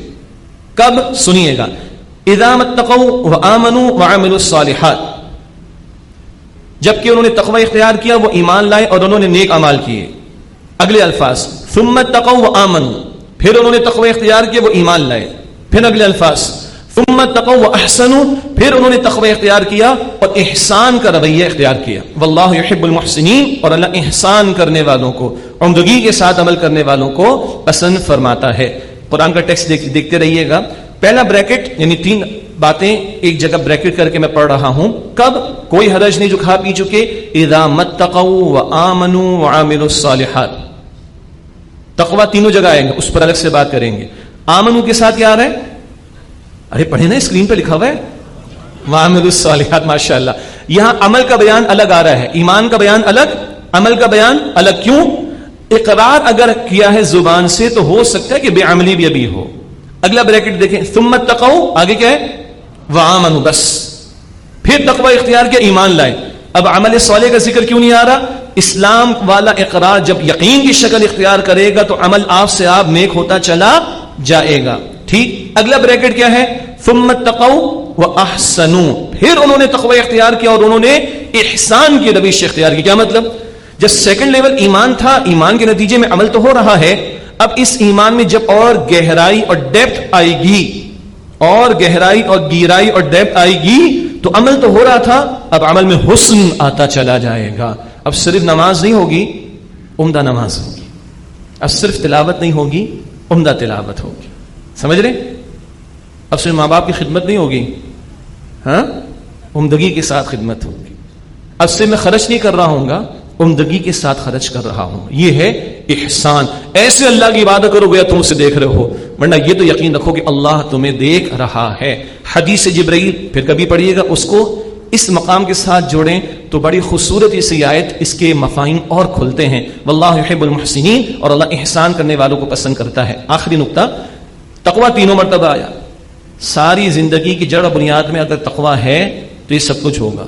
کب؟ سنیے گا۔ اذا متقوا وعملوا الصالحات۔ جبکہ انہوں نے تقوی اختیار کیا، وہ ایمان لائے اور انہوں نے نیک اعمال کیے۔ اگلے الفاظ، ثم اتقوا وامنوا پھر انہوں نے تقوی اختیار کیا، وہ ایمان لائے۔ پھر اگلے الفاظ، ثم اتقوا واحسنوا پھر انہوں نے تقوی اختیار کیا اور احسان کا رویہ اختیار کیا۔ واللہ يحب المحسنین۔ اور اللہ احسان کرنے والوں کو، عمدگی کے ساتھ عمل کرنے والوں کو پسند فرماتا ہے۔ قرآن کا ٹیکسٹ دیکھتے رہیے گا۔ پہلا بریکٹ یعنی تین باتیں ایک جگہ بریکٹ کر کے میں پڑھ رہا ہوں۔ کب؟ کوئی حرج نہیں جو کھا پی چکے۔ اذا متقوا وآمنوا وعملوا الصالحات۔ تقوی تینوں جگہ آئیں گے، اس پر الگ سے بات کریں گے۔ آمنو کے ساتھ کیا آ رہا ہے؟ ارے پڑھے نا، اسکرین پہ لکھا ہوا ہے۔ وعملوا الصالحات ماشاء اللہ یہاں عمل کا بیان الگ آ رہا ہے۔ ایمان کا بیان الگ، عمل کا بیان الگ کیوں؟ اقرار اگر کیا ہے زبان سے تو ہو سکتا ہے کہ بے عملی بھی ابھی ہو۔ اگلا بریکٹ دیکھیں۔ ثم تقو آگے کیا ہے؟ وعمنوا بس۔ پھر تقوی اختیار کیا، ایمان لائے۔ اب عمل صالح کا ذکر کیوں نہیں آ رہا؟ اسلام والا اقرار جب یقین کی شکل اختیار کرے گا تو عمل آپ سے آپ نیک ہوتا چلا جائے گا۔ ٹھیک؟ اگلا بریکٹ کیا ہے؟ ثم تقو واحسنوا پھر انہوں نے تقوی اختیار کیا اور انہوں نے احسان کی روش اختیار کی۔ کیا مطلب؟ جب سیکنڈ لیول ایمان تھا، ایمان کے نتیجے میں عمل تو ہو رہا ہے۔ اب اس ایمان میں جب اور گہرائی اور ڈیپتھ آئے گی، اور گہرائی اور گیرائی اور ڈیپتھ آئے گی، تو عمل تو ہو رہا تھا، اب عمل میں حسن آتا چلا جائے گا۔ اب صرف نماز نہیں ہوگی، عمدہ نماز ہوگی۔ اب صرف تلاوت نہیں ہوگی، عمدہ تلاوت ہوگی۔ سمجھ رہے؟ اب سے ماں باپ کی خدمت نہیں ہوگی ہاں؟ عمدگی کے ساتھ خدمت ہوگی۔ اب سے میں خرچ نہیں کر رہا ہوں گا عمدگی کے ساتھ خرچ کر رہا ہوں۔ یہ ہے احسان۔ ایسے اللہ کی عبادت کرو گیا تم اسے دیکھ رہے ہو۔ ورنہ یہ تو یقین رکھو کہ اللہ تمہیں دیکھ رہا ہے۔ حدیث جبرائیل، پھر کبھی پڑھیے گا اس کو۔ اس مقام کے ساتھ جوڑیں تو بڑی خوبصورت یہ آیت اس کے مفاہیم اور کھلتے ہیں۔ واللہ يحب المحسنین اور اللہ احسان کرنے والوں کو پسند کرتا ہے۔ آخری نقطہ، تقوی تینوں مرتبہ آیا۔ ساری زندگی کی جڑ بنیاد میں اگر تقوی ہے تو یہ سب کچھ ہوگا۔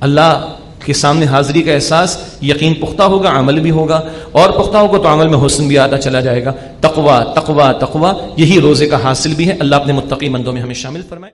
اللہ کے سامنے حاضری کا احساس یقین پختہ ہوگا، عمل بھی ہوگا، اور پختہ ہوگا تو عمل میں حسن بھی آتا چلا جائے گا۔ تقوا تقوا تقوا یہی روزے کا حاصل بھی ہے۔ اللہ اپنے متقی مندوں میں ہمیں شامل فرمائے۔